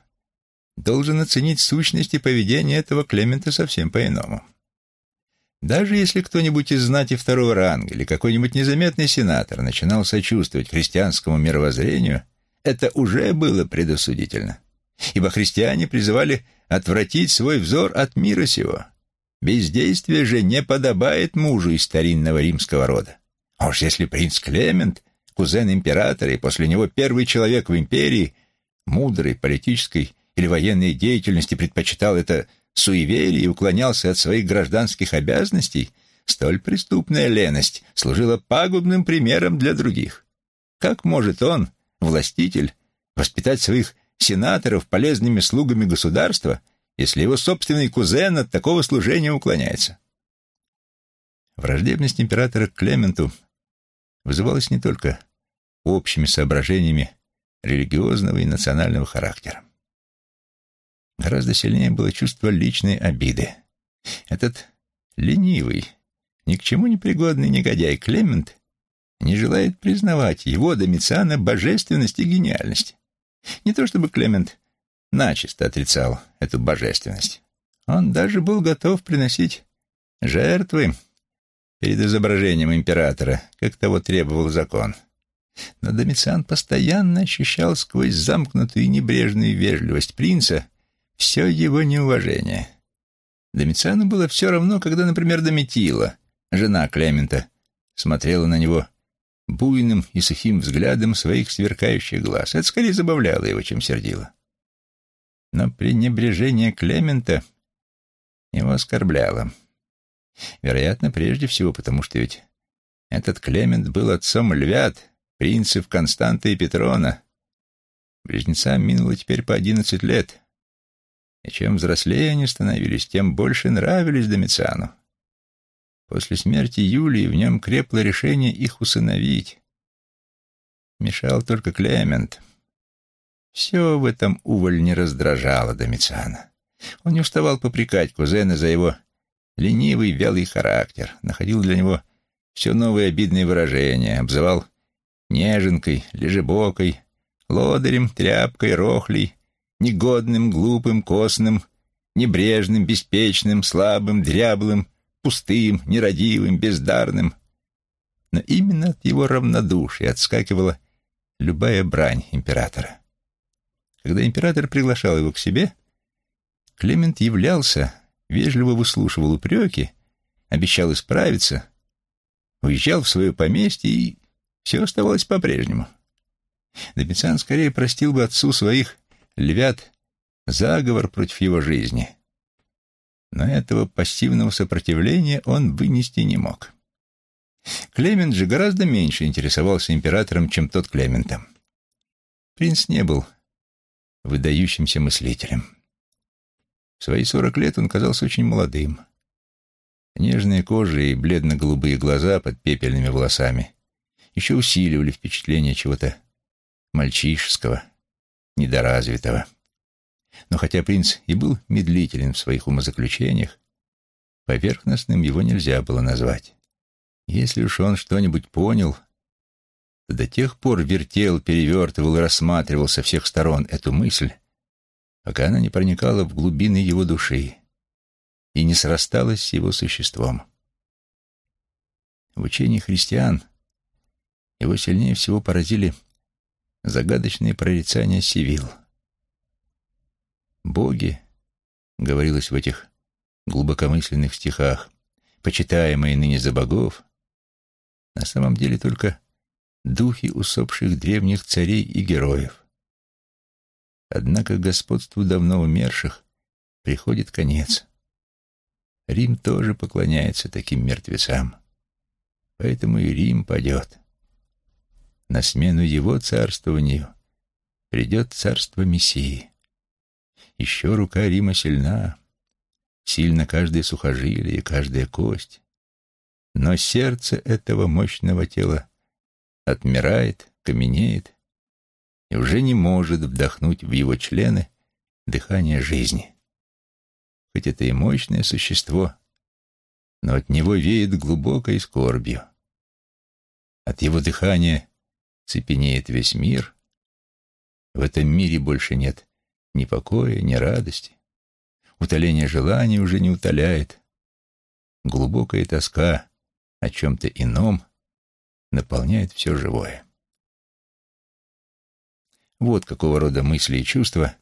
должен оценить сущность и поведение этого Клемента совсем по-иному. Даже если кто-нибудь из знати второго ранга или какой-нибудь незаметный сенатор начинал сочувствовать христианскому мировоззрению, это уже было предосудительно, ибо христиане призывали отвратить свой взор от мира сего. Бездействие же не подобает мужу из старинного римского рода. А уж если принц Клемент, кузен императора и после него первый человек в империи, мудрой политической или военной деятельности предпочитал это суеверие и уклонялся от своих гражданских обязанностей, столь преступная леность служила пагубным примером для других. Как может он, властитель, воспитать своих сенаторов полезными слугами государства, если его собственный кузен от такого служения уклоняется. Враждебность императора к Клементу вызывалась не только общими соображениями религиозного и национального характера. Гораздо сильнее было чувство личной обиды. Этот ленивый, ни к чему не пригодный негодяй Клемент не желает признавать его, Домициана, божественность и гениальность. Не то чтобы Клемент начисто отрицал эту божественность. Он даже был готов приносить жертвы перед изображением императора, как того требовал закон. Но Домициан постоянно ощущал сквозь замкнутую и небрежную вежливость принца все его неуважение. Домициану было все равно, когда, например, Доmitила, жена Клемента, смотрела на него буйным и сухим взглядом своих сверкающих глаз. Это скорее забавляло его, чем сердило. Но пренебрежение Клемента его оскорбляло. Вероятно, прежде всего, потому что ведь этот Клемент был отцом львят, принцев Константа и Петрона. Близнецам минуло теперь по одиннадцать лет. И чем взрослее они становились, тем больше нравились Домициану. После смерти Юлии в нем крепло решение их усыновить. Мешал только Клемент. Все в этом увольне раздражало Домициана. Он не уставал попрекать кузена за его ленивый, вялый характер, находил для него все новые обидные выражения, обзывал неженкой, лежебокой, лодырем, тряпкой, рохлей, негодным, глупым, костным, небрежным, беспечным, слабым, дряблым, пустым, нерадивым, бездарным. Но именно от его равнодушия отскакивала любая брань императора. Когда император приглашал его к себе, Клемент являлся, вежливо выслушивал упреки, обещал исправиться, уезжал в свое поместье, и все оставалось по-прежнему. Домициан скорее простил бы отцу своих львят заговор против его жизни. Но этого пассивного сопротивления он вынести не мог. Клемент же гораздо меньше интересовался императором, чем тот Клементом. Принц не был выдающимся мыслителем. В свои сорок лет он казался очень молодым. Нежная кожа и бледно-голубые глаза под пепельными волосами еще усиливали впечатление чего-то мальчишеского, недоразвитого. Но хотя принц и был медлителен в своих умозаключениях, поверхностным его нельзя было назвать. Если уж он что-нибудь понял, то до тех пор вертел, перевертывал и рассматривал со всех сторон эту мысль, пока она не проникала в глубины его души и не срасталась с его существом. В учении христиан его сильнее всего поразили загадочные прорицания Сивил. «Боги», — говорилось в этих глубокомысленных стихах, почитаемые ныне за богов, на самом деле только духи усопших древних царей и героев. Однако господству давно умерших приходит конец. Рим тоже поклоняется таким мертвецам. Поэтому и Рим падет. На смену его царствованию придет царство Мессии. Еще рука Рима сильна, сильно каждое сухожилие каждая кость. Но сердце этого мощного тела отмирает, каменеет и уже не может вдохнуть в его члены дыхание жизни. Хоть это и мощное существо, но от него веет глубокой скорбью. От его дыхания цепенеет весь мир. В этом мире больше нет ни покоя, ни радости. Утоление желаний уже не утоляет. Глубокая тоска о чем-то ином наполняет все живое. Вот какого рода мысли и чувства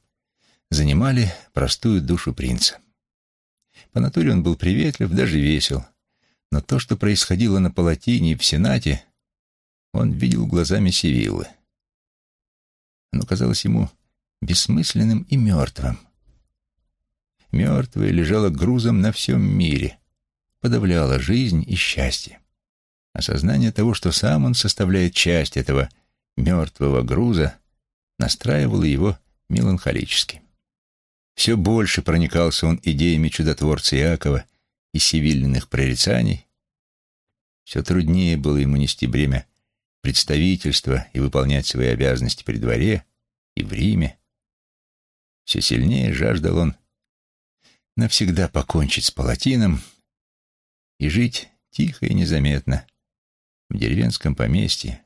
занимали простую душу принца. По натуре он был приветлив, даже весел, но то, что происходило на Палатине и в Сенате, он видел глазами Севиллы. Оно казалось ему бессмысленным и мертвым. Мертвое лежало грузом на всем мире, подавляло жизнь и счастье. Осознание того, что сам он составляет часть этого мертвого груза, настраивало его меланхолически. Все больше проникался он идеями чудотворца Иакова и сивильных прорицаний. Все труднее было ему нести бремя представительства и выполнять свои обязанности при дворе и в Риме. Все сильнее жаждал он навсегда покончить с палатином и жить тихо и незаметно в деревенском поместье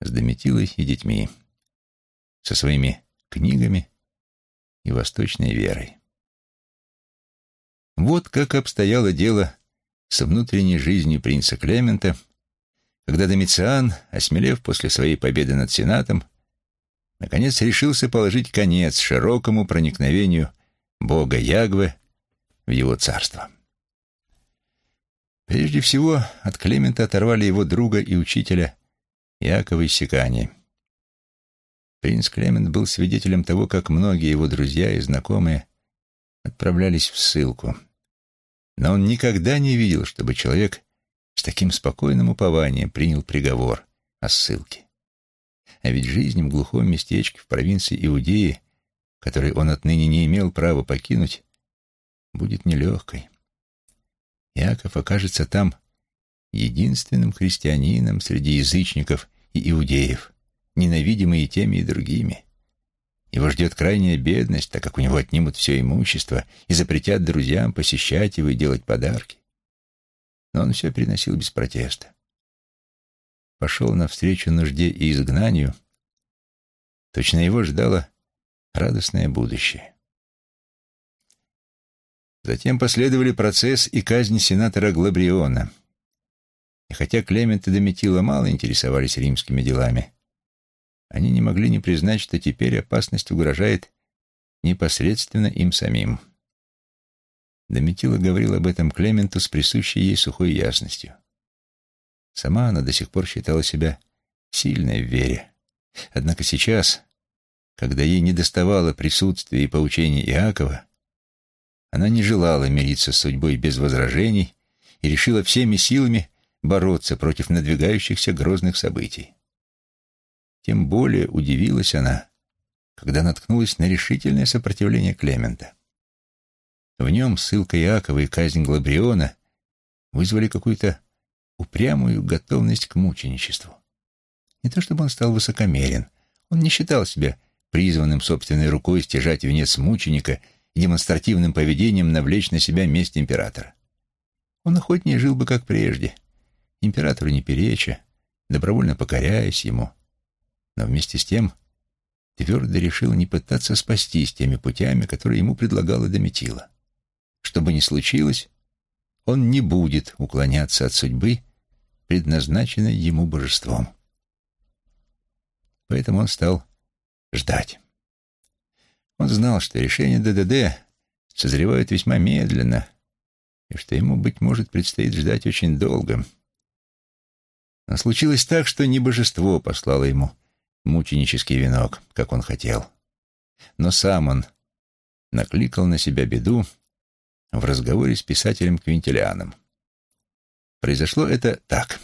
с Дометилой и детьми со своими книгами и восточной верой. Вот как обстояло дело с внутренней жизнью принца Клемента, когда Домициан, осмелев после своей победы над Сенатом, наконец решился положить конец широкому проникновению бога Ягве в его царство. Прежде всего, от Клемента оторвали его друга и учителя Якова Иссякания — Принц Клемент был свидетелем того, как многие его друзья и знакомые отправлялись в ссылку. Но он никогда не видел, чтобы человек с таким спокойным упованием принял приговор о ссылке. А ведь жизнь в глухом местечке в провинции Иудеи, который он отныне не имел права покинуть, будет нелегкой. Яков окажется там единственным христианином среди язычников и иудеев, ненавидимый и теми, и другими. Его ждет крайняя бедность, так как у него отнимут все имущество и запретят друзьям посещать его и делать подарки. Но он все приносил без протеста. Пошел навстречу нужде и изгнанию. Точно его ждало радостное будущее. Затем последовали процесс и казнь сенатора Глабриона. И хотя Клемент и Дометила мало интересовались римскими делами, они не могли не признать, что теперь опасность угрожает непосредственно им самим. Дометила говорил об этом Клементу с присущей ей сухой ясностью. Сама она до сих пор считала себя сильной в вере. Однако сейчас, когда ей недоставало присутствия и поучений Иакова, она не желала мириться с судьбой без возражений и решила всеми силами бороться против надвигающихся грозных событий. Тем более удивилась она, когда наткнулась на решительное сопротивление Клемента. В нем ссылка Иакова и казнь Глабриона вызвали какую-то упрямую готовность к мученичеству. Не то чтобы он стал высокомерен, он не считал себя призванным собственной рукой стяжать венец мученика и демонстративным поведением навлечь на себя месть императора. Он охотнее жил бы как прежде, императору не переча, добровольно покоряясь ему, но вместе с тем твердо решил не пытаться спастись теми путями, которые ему предлагала Дометила. Что бы ни случилось, он не будет уклоняться от судьбы, предназначенной ему божеством. Поэтому он стал ждать. Он знал, что решение ДДД созревает весьма медленно, и что ему, быть может, предстоит ждать очень долго. Но случилось так, что не божество послало ему мученический венок, как он хотел. Но сам он накликал на себя беду в разговоре с писателем Квинтилианом. Произошло это так.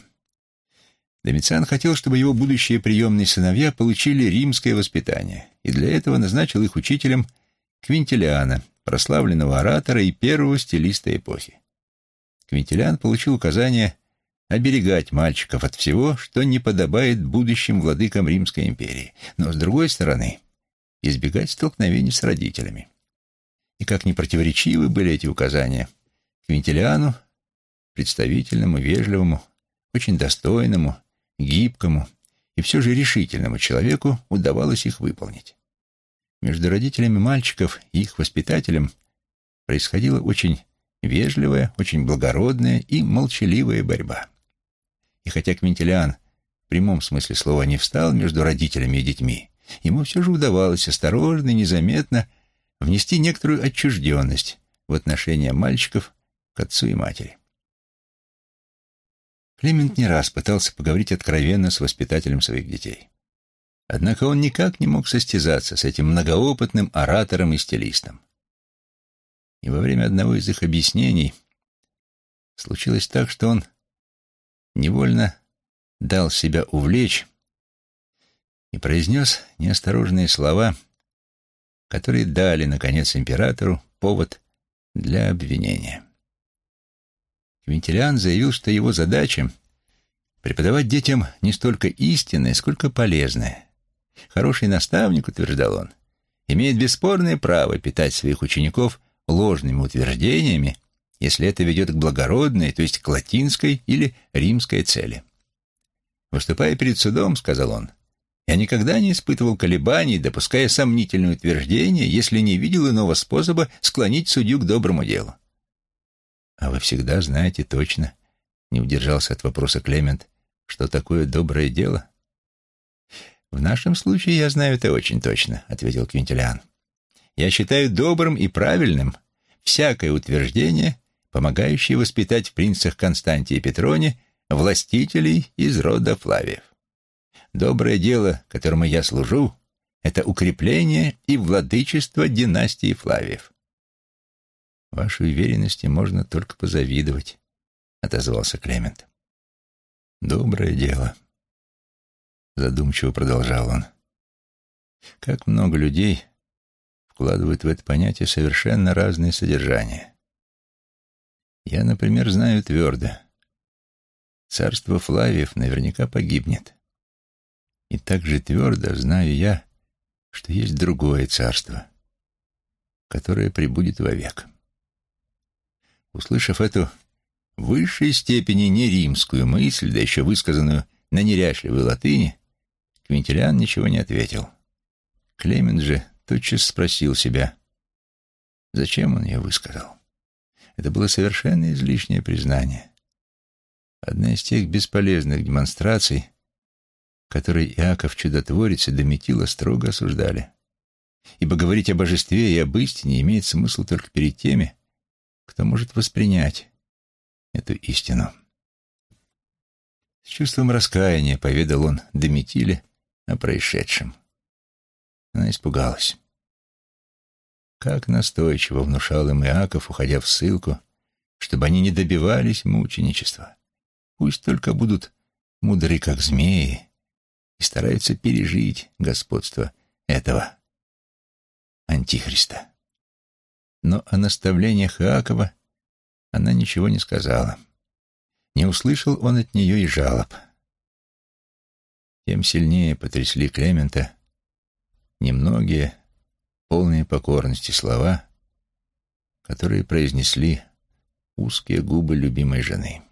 Домициан хотел, чтобы его будущие приемные сыновья получили римское воспитание, и для этого назначил их учителем Квинтилиана, прославленного оратора и первого стилиста эпохи. Квинтилиан получил указание оберегать мальчиков от всего, что не подобает будущим владыкам Римской империи, но, с другой стороны, избегать столкновений с родителями. И как ни противоречивы были эти указания, Квинтилиану, представительному, вежливому, очень достойному, гибкому и все же решительному человеку удавалось их выполнить. Между родителями мальчиков и их воспитателем происходила очень вежливая, очень благородная и молчаливая борьба. И хотя Квинтилиан в прямом смысле слова не встал между родителями и детьми, ему все же удавалось осторожно и незаметно внести некоторую отчужденность в отношения мальчиков к отцу и матери. Клемент не раз пытался поговорить откровенно с воспитателем своих детей. Однако он никак не мог состязаться с этим многоопытным оратором и стилистом. И во время одного из их объяснений случилось так, что он невольно дал себя увлечь и произнес неосторожные слова, которые дали, наконец, императору повод для обвинения. Квинтилиан заявил, что его задача — преподавать детям не столько истинное, сколько полезное. Хороший наставник, утверждал он, имеет бесспорное право питать своих учеников ложными утверждениями если это ведет к благородной, то есть к латинской или римской цели. «Выступая перед судом, — сказал он, — я никогда не испытывал колебаний, допуская сомнительные утверждения, если не видел иного способа склонить судью к доброму делу». «А вы всегда знаете точно, — не удержался от вопроса Клемент, — что такое доброе дело?» «В нашем случае я знаю это очень точно», — ответил Квинтилиан. «Я считаю добрым и правильным всякое утверждение, помогающий воспитать в принцах Константии и Петроне властителей из рода Флавиев. Доброе дело, которому я служу, это укрепление и владычество династии Флавиев. Вашей уверенности можно только позавидовать, отозвался Клемент. Доброе дело, задумчиво продолжал он. Как много людей вкладывают в это понятие совершенно разные содержания. Я, например, знаю твердо. Царство Флавиев наверняка погибнет. И также твердо знаю я, что есть другое царство, которое прибудет вовек. Услышав эту в высшей степени не римскую мысль, да еще высказанную на неряшливой латыни, Квинтилиан ничего не ответил. Клемент же тотчас спросил себя, зачем он ее высказал. Это было совершенно излишнее признание. Одна из тех бесполезных демонстраций, которые Иаков Чудотворец и Дометила строго осуждали. Ибо говорить о божестве и об истине имеет смысл только перед теми, кто может воспринять эту истину. С чувством раскаяния поведал он Дометиле о происшедшем. Она испугалась. Как настойчиво внушал им Иаков, уходя в ссылку, чтобы они не добивались мученичества. Пусть только будут мудры, как змеи, и стараются пережить господство этого антихриста. Но о наставлениях Иакова она ничего не сказала. Не услышал он от нее и жалоб. Тем сильнее потрясли Клемента немногие, полные покорности слова, которые произнесли узкие губы любимой жены.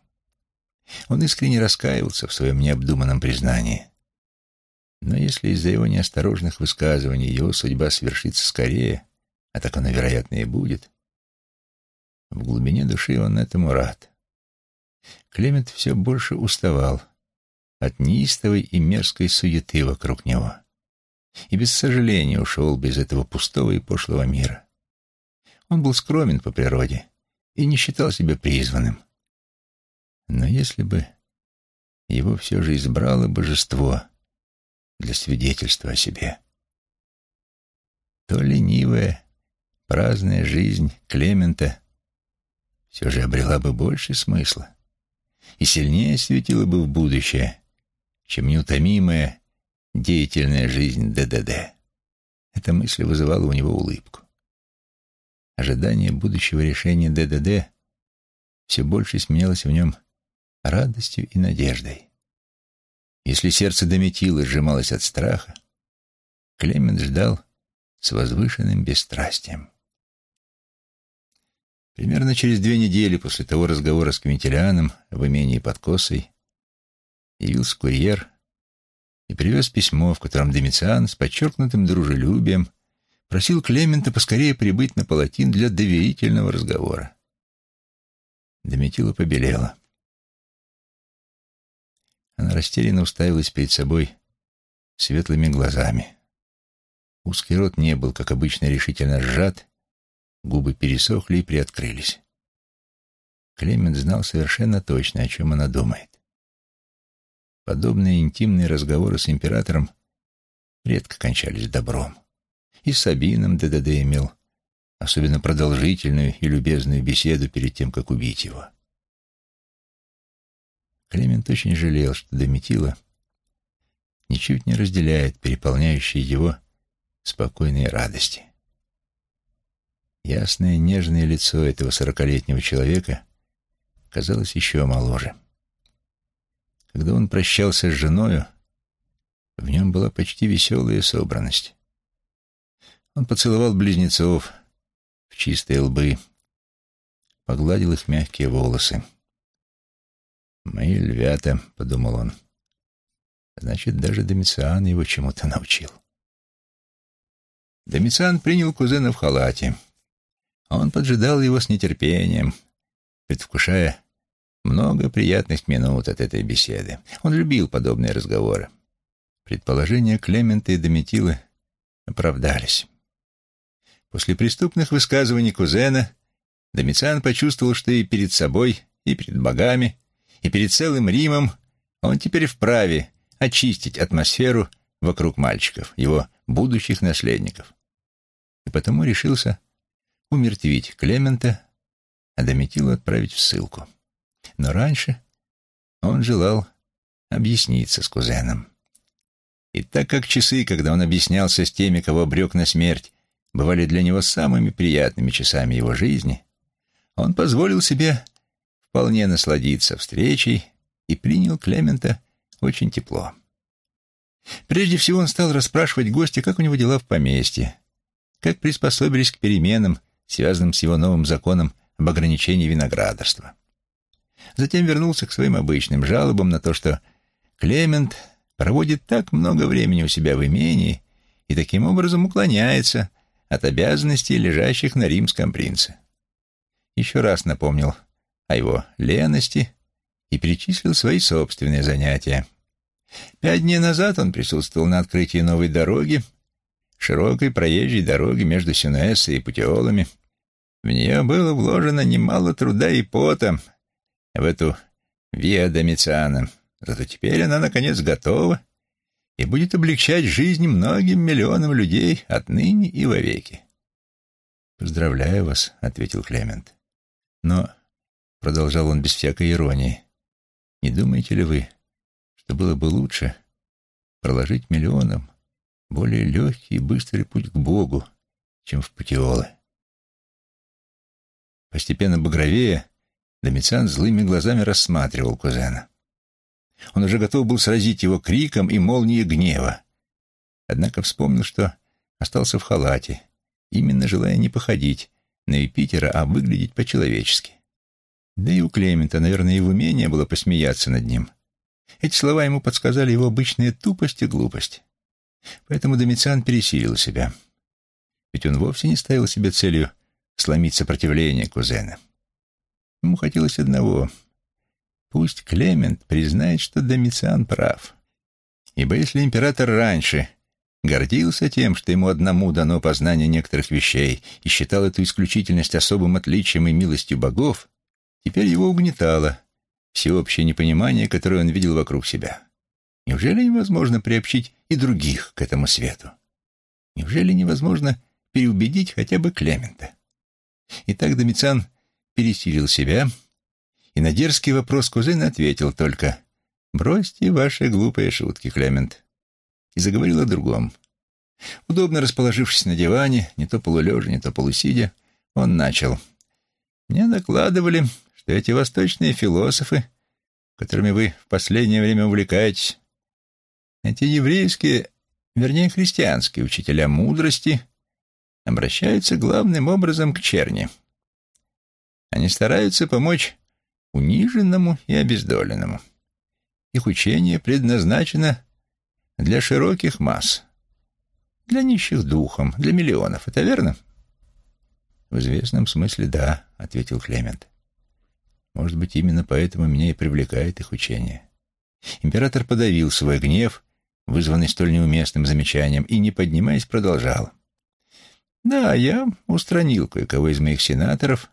Он искренне раскаивался в своем необдуманном признании. Но если из-за его неосторожных высказываний его судьба свершится скорее, а так оно, вероятно, и будет, в глубине души он этому рад. Клемент все больше уставал от неистовой и мерзкой суеты вокруг него и без сожаления ушел без этого пустого и пошлого мира. Он был скромен по природе и не считал себя призванным. Но если бы его все же избрало божество для свидетельства о себе, то ленивая, праздная жизнь Клемента все же обрела бы больше смысла и сильнее светила бы в будущее, чем неутомимая, деятельная жизнь ДДД. Эта мысль вызывала у него улыбку. Ожидание будущего решения ДДД все больше сменялось в нем радостью и надеждой. Если сердце Дометилы сжималось от страха, Клемент ждал с возвышенным бесстрастием. Примерно через две недели после того разговора с Квинтилианом в имении под Косой явился курьер и привез письмо, в котором Домициан с подчеркнутым дружелюбием просил Клемента поскорее прибыть на Палатин для доверительного разговора. Дометила побелела. Она растерянно уставилась перед собой светлыми глазами. Узкий рот не был, как обычно, решительно сжат, Губы пересохли и приоткрылись. Клемент знал совершенно точно, о чем она думает. Подобные интимные разговоры с императором редко кончались добром. И с Сабином ДДД имел особенно продолжительную и любезную беседу перед тем, как убить его. Клемент очень жалел, что Дометила ничуть не разделяет переполняющие его спокойные радости. Ясное, нежное лицо этого сорокалетнего человека казалось еще моложе. Когда он прощался с женою, в нем была почти веселая собранность. Он поцеловал близнецов в чистые лбы, погладил их мягкие волосы. «Мои львята», — подумал он, — «значит, даже Домициан его чему-то научил». Домициан принял кузена в халате — он поджидал его с нетерпением, предвкушая много приятных минут от этой беседы. Он любил подобные разговоры. Предположения Клемента и Дометилы оправдались. После преступных высказываний кузена Домициан почувствовал, что и перед собой, и перед богами, и перед целым Римом он теперь вправе очистить атмосферу вокруг мальчиков, его будущих наследников. И потому решился умертвить Клемента, а Дометилу отправить в ссылку. Но раньше он желал объясниться с кузеном. И так как часы, когда он объяснялся с теми, кого обрек на смерть, бывали для него самыми приятными часами его жизни, он позволил себе вполне насладиться встречей и принял Клемента очень тепло. Прежде всего он стал расспрашивать гостя, как у него дела в поместье, как приспособились к переменам связанным с его новым законом об ограничении виноградарства. Затем вернулся к своим обычным жалобам на то, что Клемент проводит так много времени у себя в имении и таким образом уклоняется от обязанностей, лежащих на римском принце. еще раз напомнил о его лености и перечислил свои собственные занятия. Пять дней назад он присутствовал на открытии новой дороги, широкой проезжей дороги между Сюнессой и Путиолами. В нее было вложено немало труда и пота в эту Виа Домициана. Зато теперь она, наконец, готова и будет облегчать жизнь многим миллионам людей отныне и вовеки. «Поздравляю вас», — ответил Клемент. «Но», — продолжал он без всякой иронии, — «не думаете ли вы, что было бы лучше проложить миллионам более легкий и быстрый путь к Богу, чем в Путиолы?» Постепенно багровее, Домициан злыми глазами рассматривал кузена. Он уже готов был сразить его криком и молнией гнева. Однако вспомнил, что остался в халате, именно желая не походить на Юпитера, а выглядеть по-человечески. Да и у Клемента, наверное, и в умение было посмеяться над ним. Эти слова ему подсказали его обычная тупость и глупость. Поэтому Домициан пересилил себя. Ведь он вовсе не ставил себе целью сломить сопротивление кузена. Ему хотелось одного — Пусть Клемент признает, что Домициан прав. Ибо если император раньше гордился тем, что ему одному дано познание некоторых вещей и считал эту исключительность особым отличием и милостью богов, теперь его угнетало всеобщее непонимание, которое он видел вокруг себя. Неужели невозможно приобщить и других к этому свету? Неужели невозможно переубедить хотя бы Клемента? Итак, Домициан пересилил себя — и на дерзкий вопрос кузена ответил только «Бросьте ваши глупые шутки, Клемент». И заговорил о другом. Удобно расположившись на диване, не то полулежа, не то полусидя, он начал. «Мне докладывали, что эти восточные философы, которыми вы в последнее время увлекаетесь, эти еврейские, вернее, христианские учителя мудрости, обращаются главным образом к черни. Они стараются помочь униженному и обездоленному. Их учение предназначено для широких масс, для нищих духом, для миллионов. Это верно? В известном смысле да, ответил Клемент. Может быть, именно поэтому меня и привлекает их учение. Император подавил свой гнев, вызванный столь неуместным замечанием, и, не поднимаясь, продолжал. Да, я устранил кое-кого из моих сенаторов,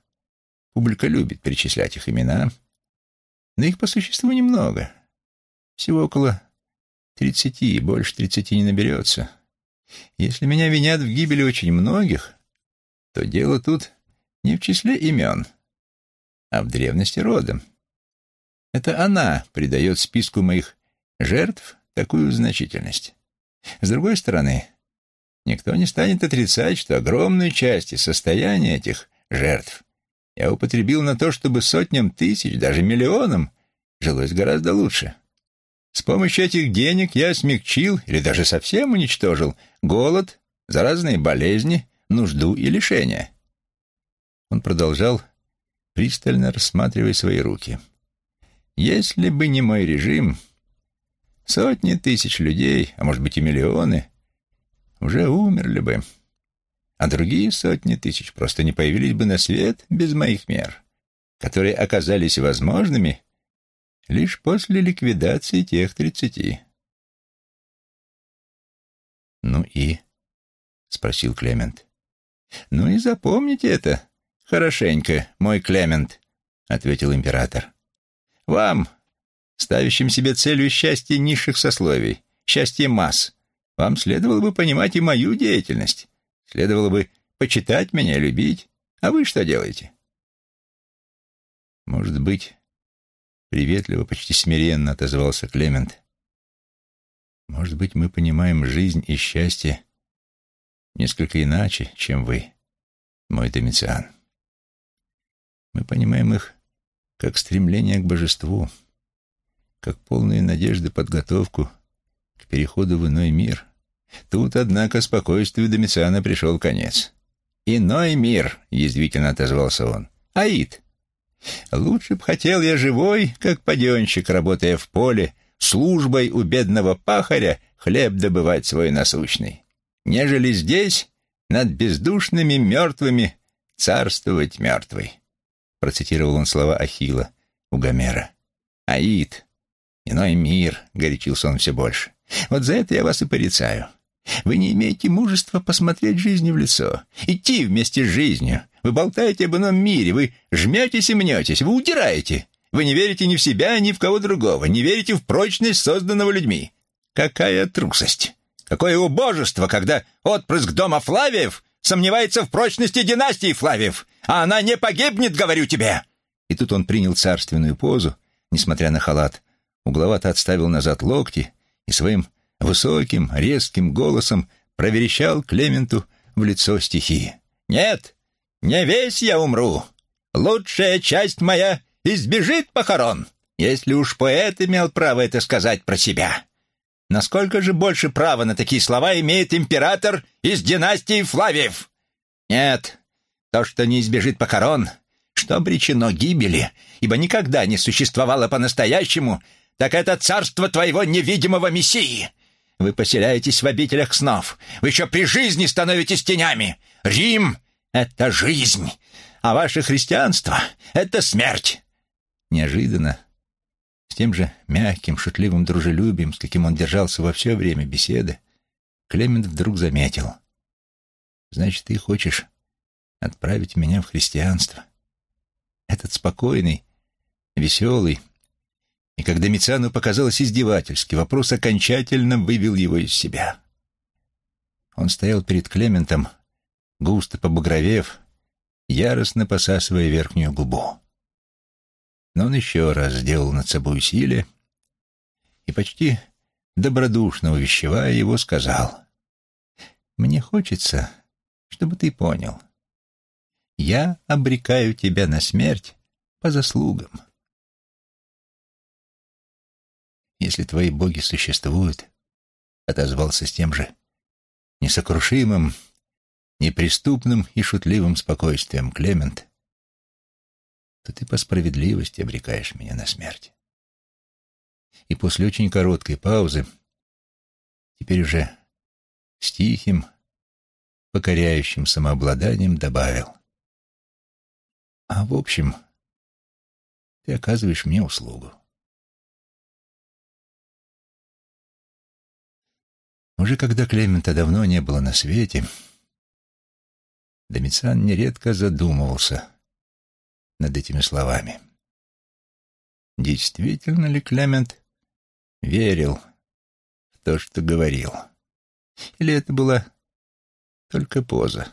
Публика любит перечислять их имена, но их по существу немного. Всего около тридцати, больше тридцати не наберется. Если меня винят в гибели очень многих, то дело тут не в числе имен, а в древности рода. Это она придает списку моих жертв такую значительность. С другой стороны, никто не станет отрицать, что огромную часть состояния этих жертв я употребил на то, чтобы сотням тысяч, даже миллионам, жилось гораздо лучше. С помощью этих денег я смягчил или даже совсем уничтожил голод, заразные болезни, нужду и лишения. Он продолжал, пристально рассматривая свои руки. Если бы не мой режим, сотни тысяч людей, а может быть и миллионы, уже умерли бы а другие сотни тысяч просто не появились бы на свет без моих мер, которые оказались возможными лишь после ликвидации тех тридцати. «Ну и?» — спросил Клемент. «Ну и запомните это хорошенько, мой Клемент», — ответил император. «Вам, ставящим себе целью счастье низших сословий, счастье масс, вам следовало бы понимать и мою деятельность» Следовало бы почитать меня, любить. А вы что делаете? Может быть, приветливо, почти смиренно отозвался Клемент. Может быть, мы понимаем жизнь и счастье несколько иначе, чем вы, мой Домициан. Мы понимаем их как стремление к божеству, как полную надежды подготовку к переходу в иной мир — Тут, однако, спокойствию Домициана пришел конец. «Иной мир», — язвительно отозвался он. «Аид, лучше б хотел я живой, как паденщик, работая в поле, службой у бедного пахаря хлеб добывать свой насущный, нежели здесь, над бездушными мертвыми, царствовать мертвый. Процитировал он слова Ахила у Гомера. «Аид, иной мир», — горячился он все больше. «Вот за это я вас и порицаю. Вы не имеете мужества посмотреть жизни в лицо, идти вместе с жизнью. Вы болтаете об ином мире, вы жметесь и мнетесь, вы удираете. Вы не верите ни в себя, ни в кого другого, не верите в прочность созданного людьми. Какая трусость! Какое убожество, когда отпрыск дома Флавиев сомневается в прочности династии Флавиев, а она не погибнет, говорю тебе!» И тут он принял царственную позу, несмотря на халат, угловато отставил назад локти и своим высоким, резким голосом проверещал Клементу в лицо стихи. «Нет, не весь я умру. Лучшая часть моя избежит похорон, если уж поэт имел право это сказать про себя. Насколько же больше права на такие слова имеет император из династии Флавиев? Нет, то, что не избежит похорон, что обречено гибели, ибо никогда не существовало по-настоящему, так это царство твоего невидимого мессии. Вы поселяетесь в обителях снов. Вы еще при жизни становитесь тенями. Рим — это жизнь, а ваше христианство — это смерть. Неожиданно, с тем же мягким, шутливым дружелюбием, с каким он держался во все время беседы, Клемент вдруг заметил. «Значит, ты хочешь отправить меня в христианство?» Этот спокойный, веселый, и когда Домициану показалось издевательски, вопрос окончательно вывел его из себя. Он стоял перед Клементом, густо побагровев, яростно посасывая верхнюю губу. Но он еще раз сделал над собой усилие и почти добродушно увещевая его, сказал, «Мне хочется, чтобы ты понял. Я обрекаю тебя на смерть по заслугам. если твои боги существуют, — отозвался с тем же несокрушимым, неприступным и шутливым спокойствием Клемент, то ты по справедливости обрекаешь меня на смерть. И после очень короткой паузы, теперь уже с тихим, покоряющим самообладанием добавил. А в общем, ты оказываешь мне услугу. Уже когда Клемента давно не было на свете, Домициан нередко задумывался над этими словами. Действительно ли Клемент верил в то, что говорил? Или это была только поза?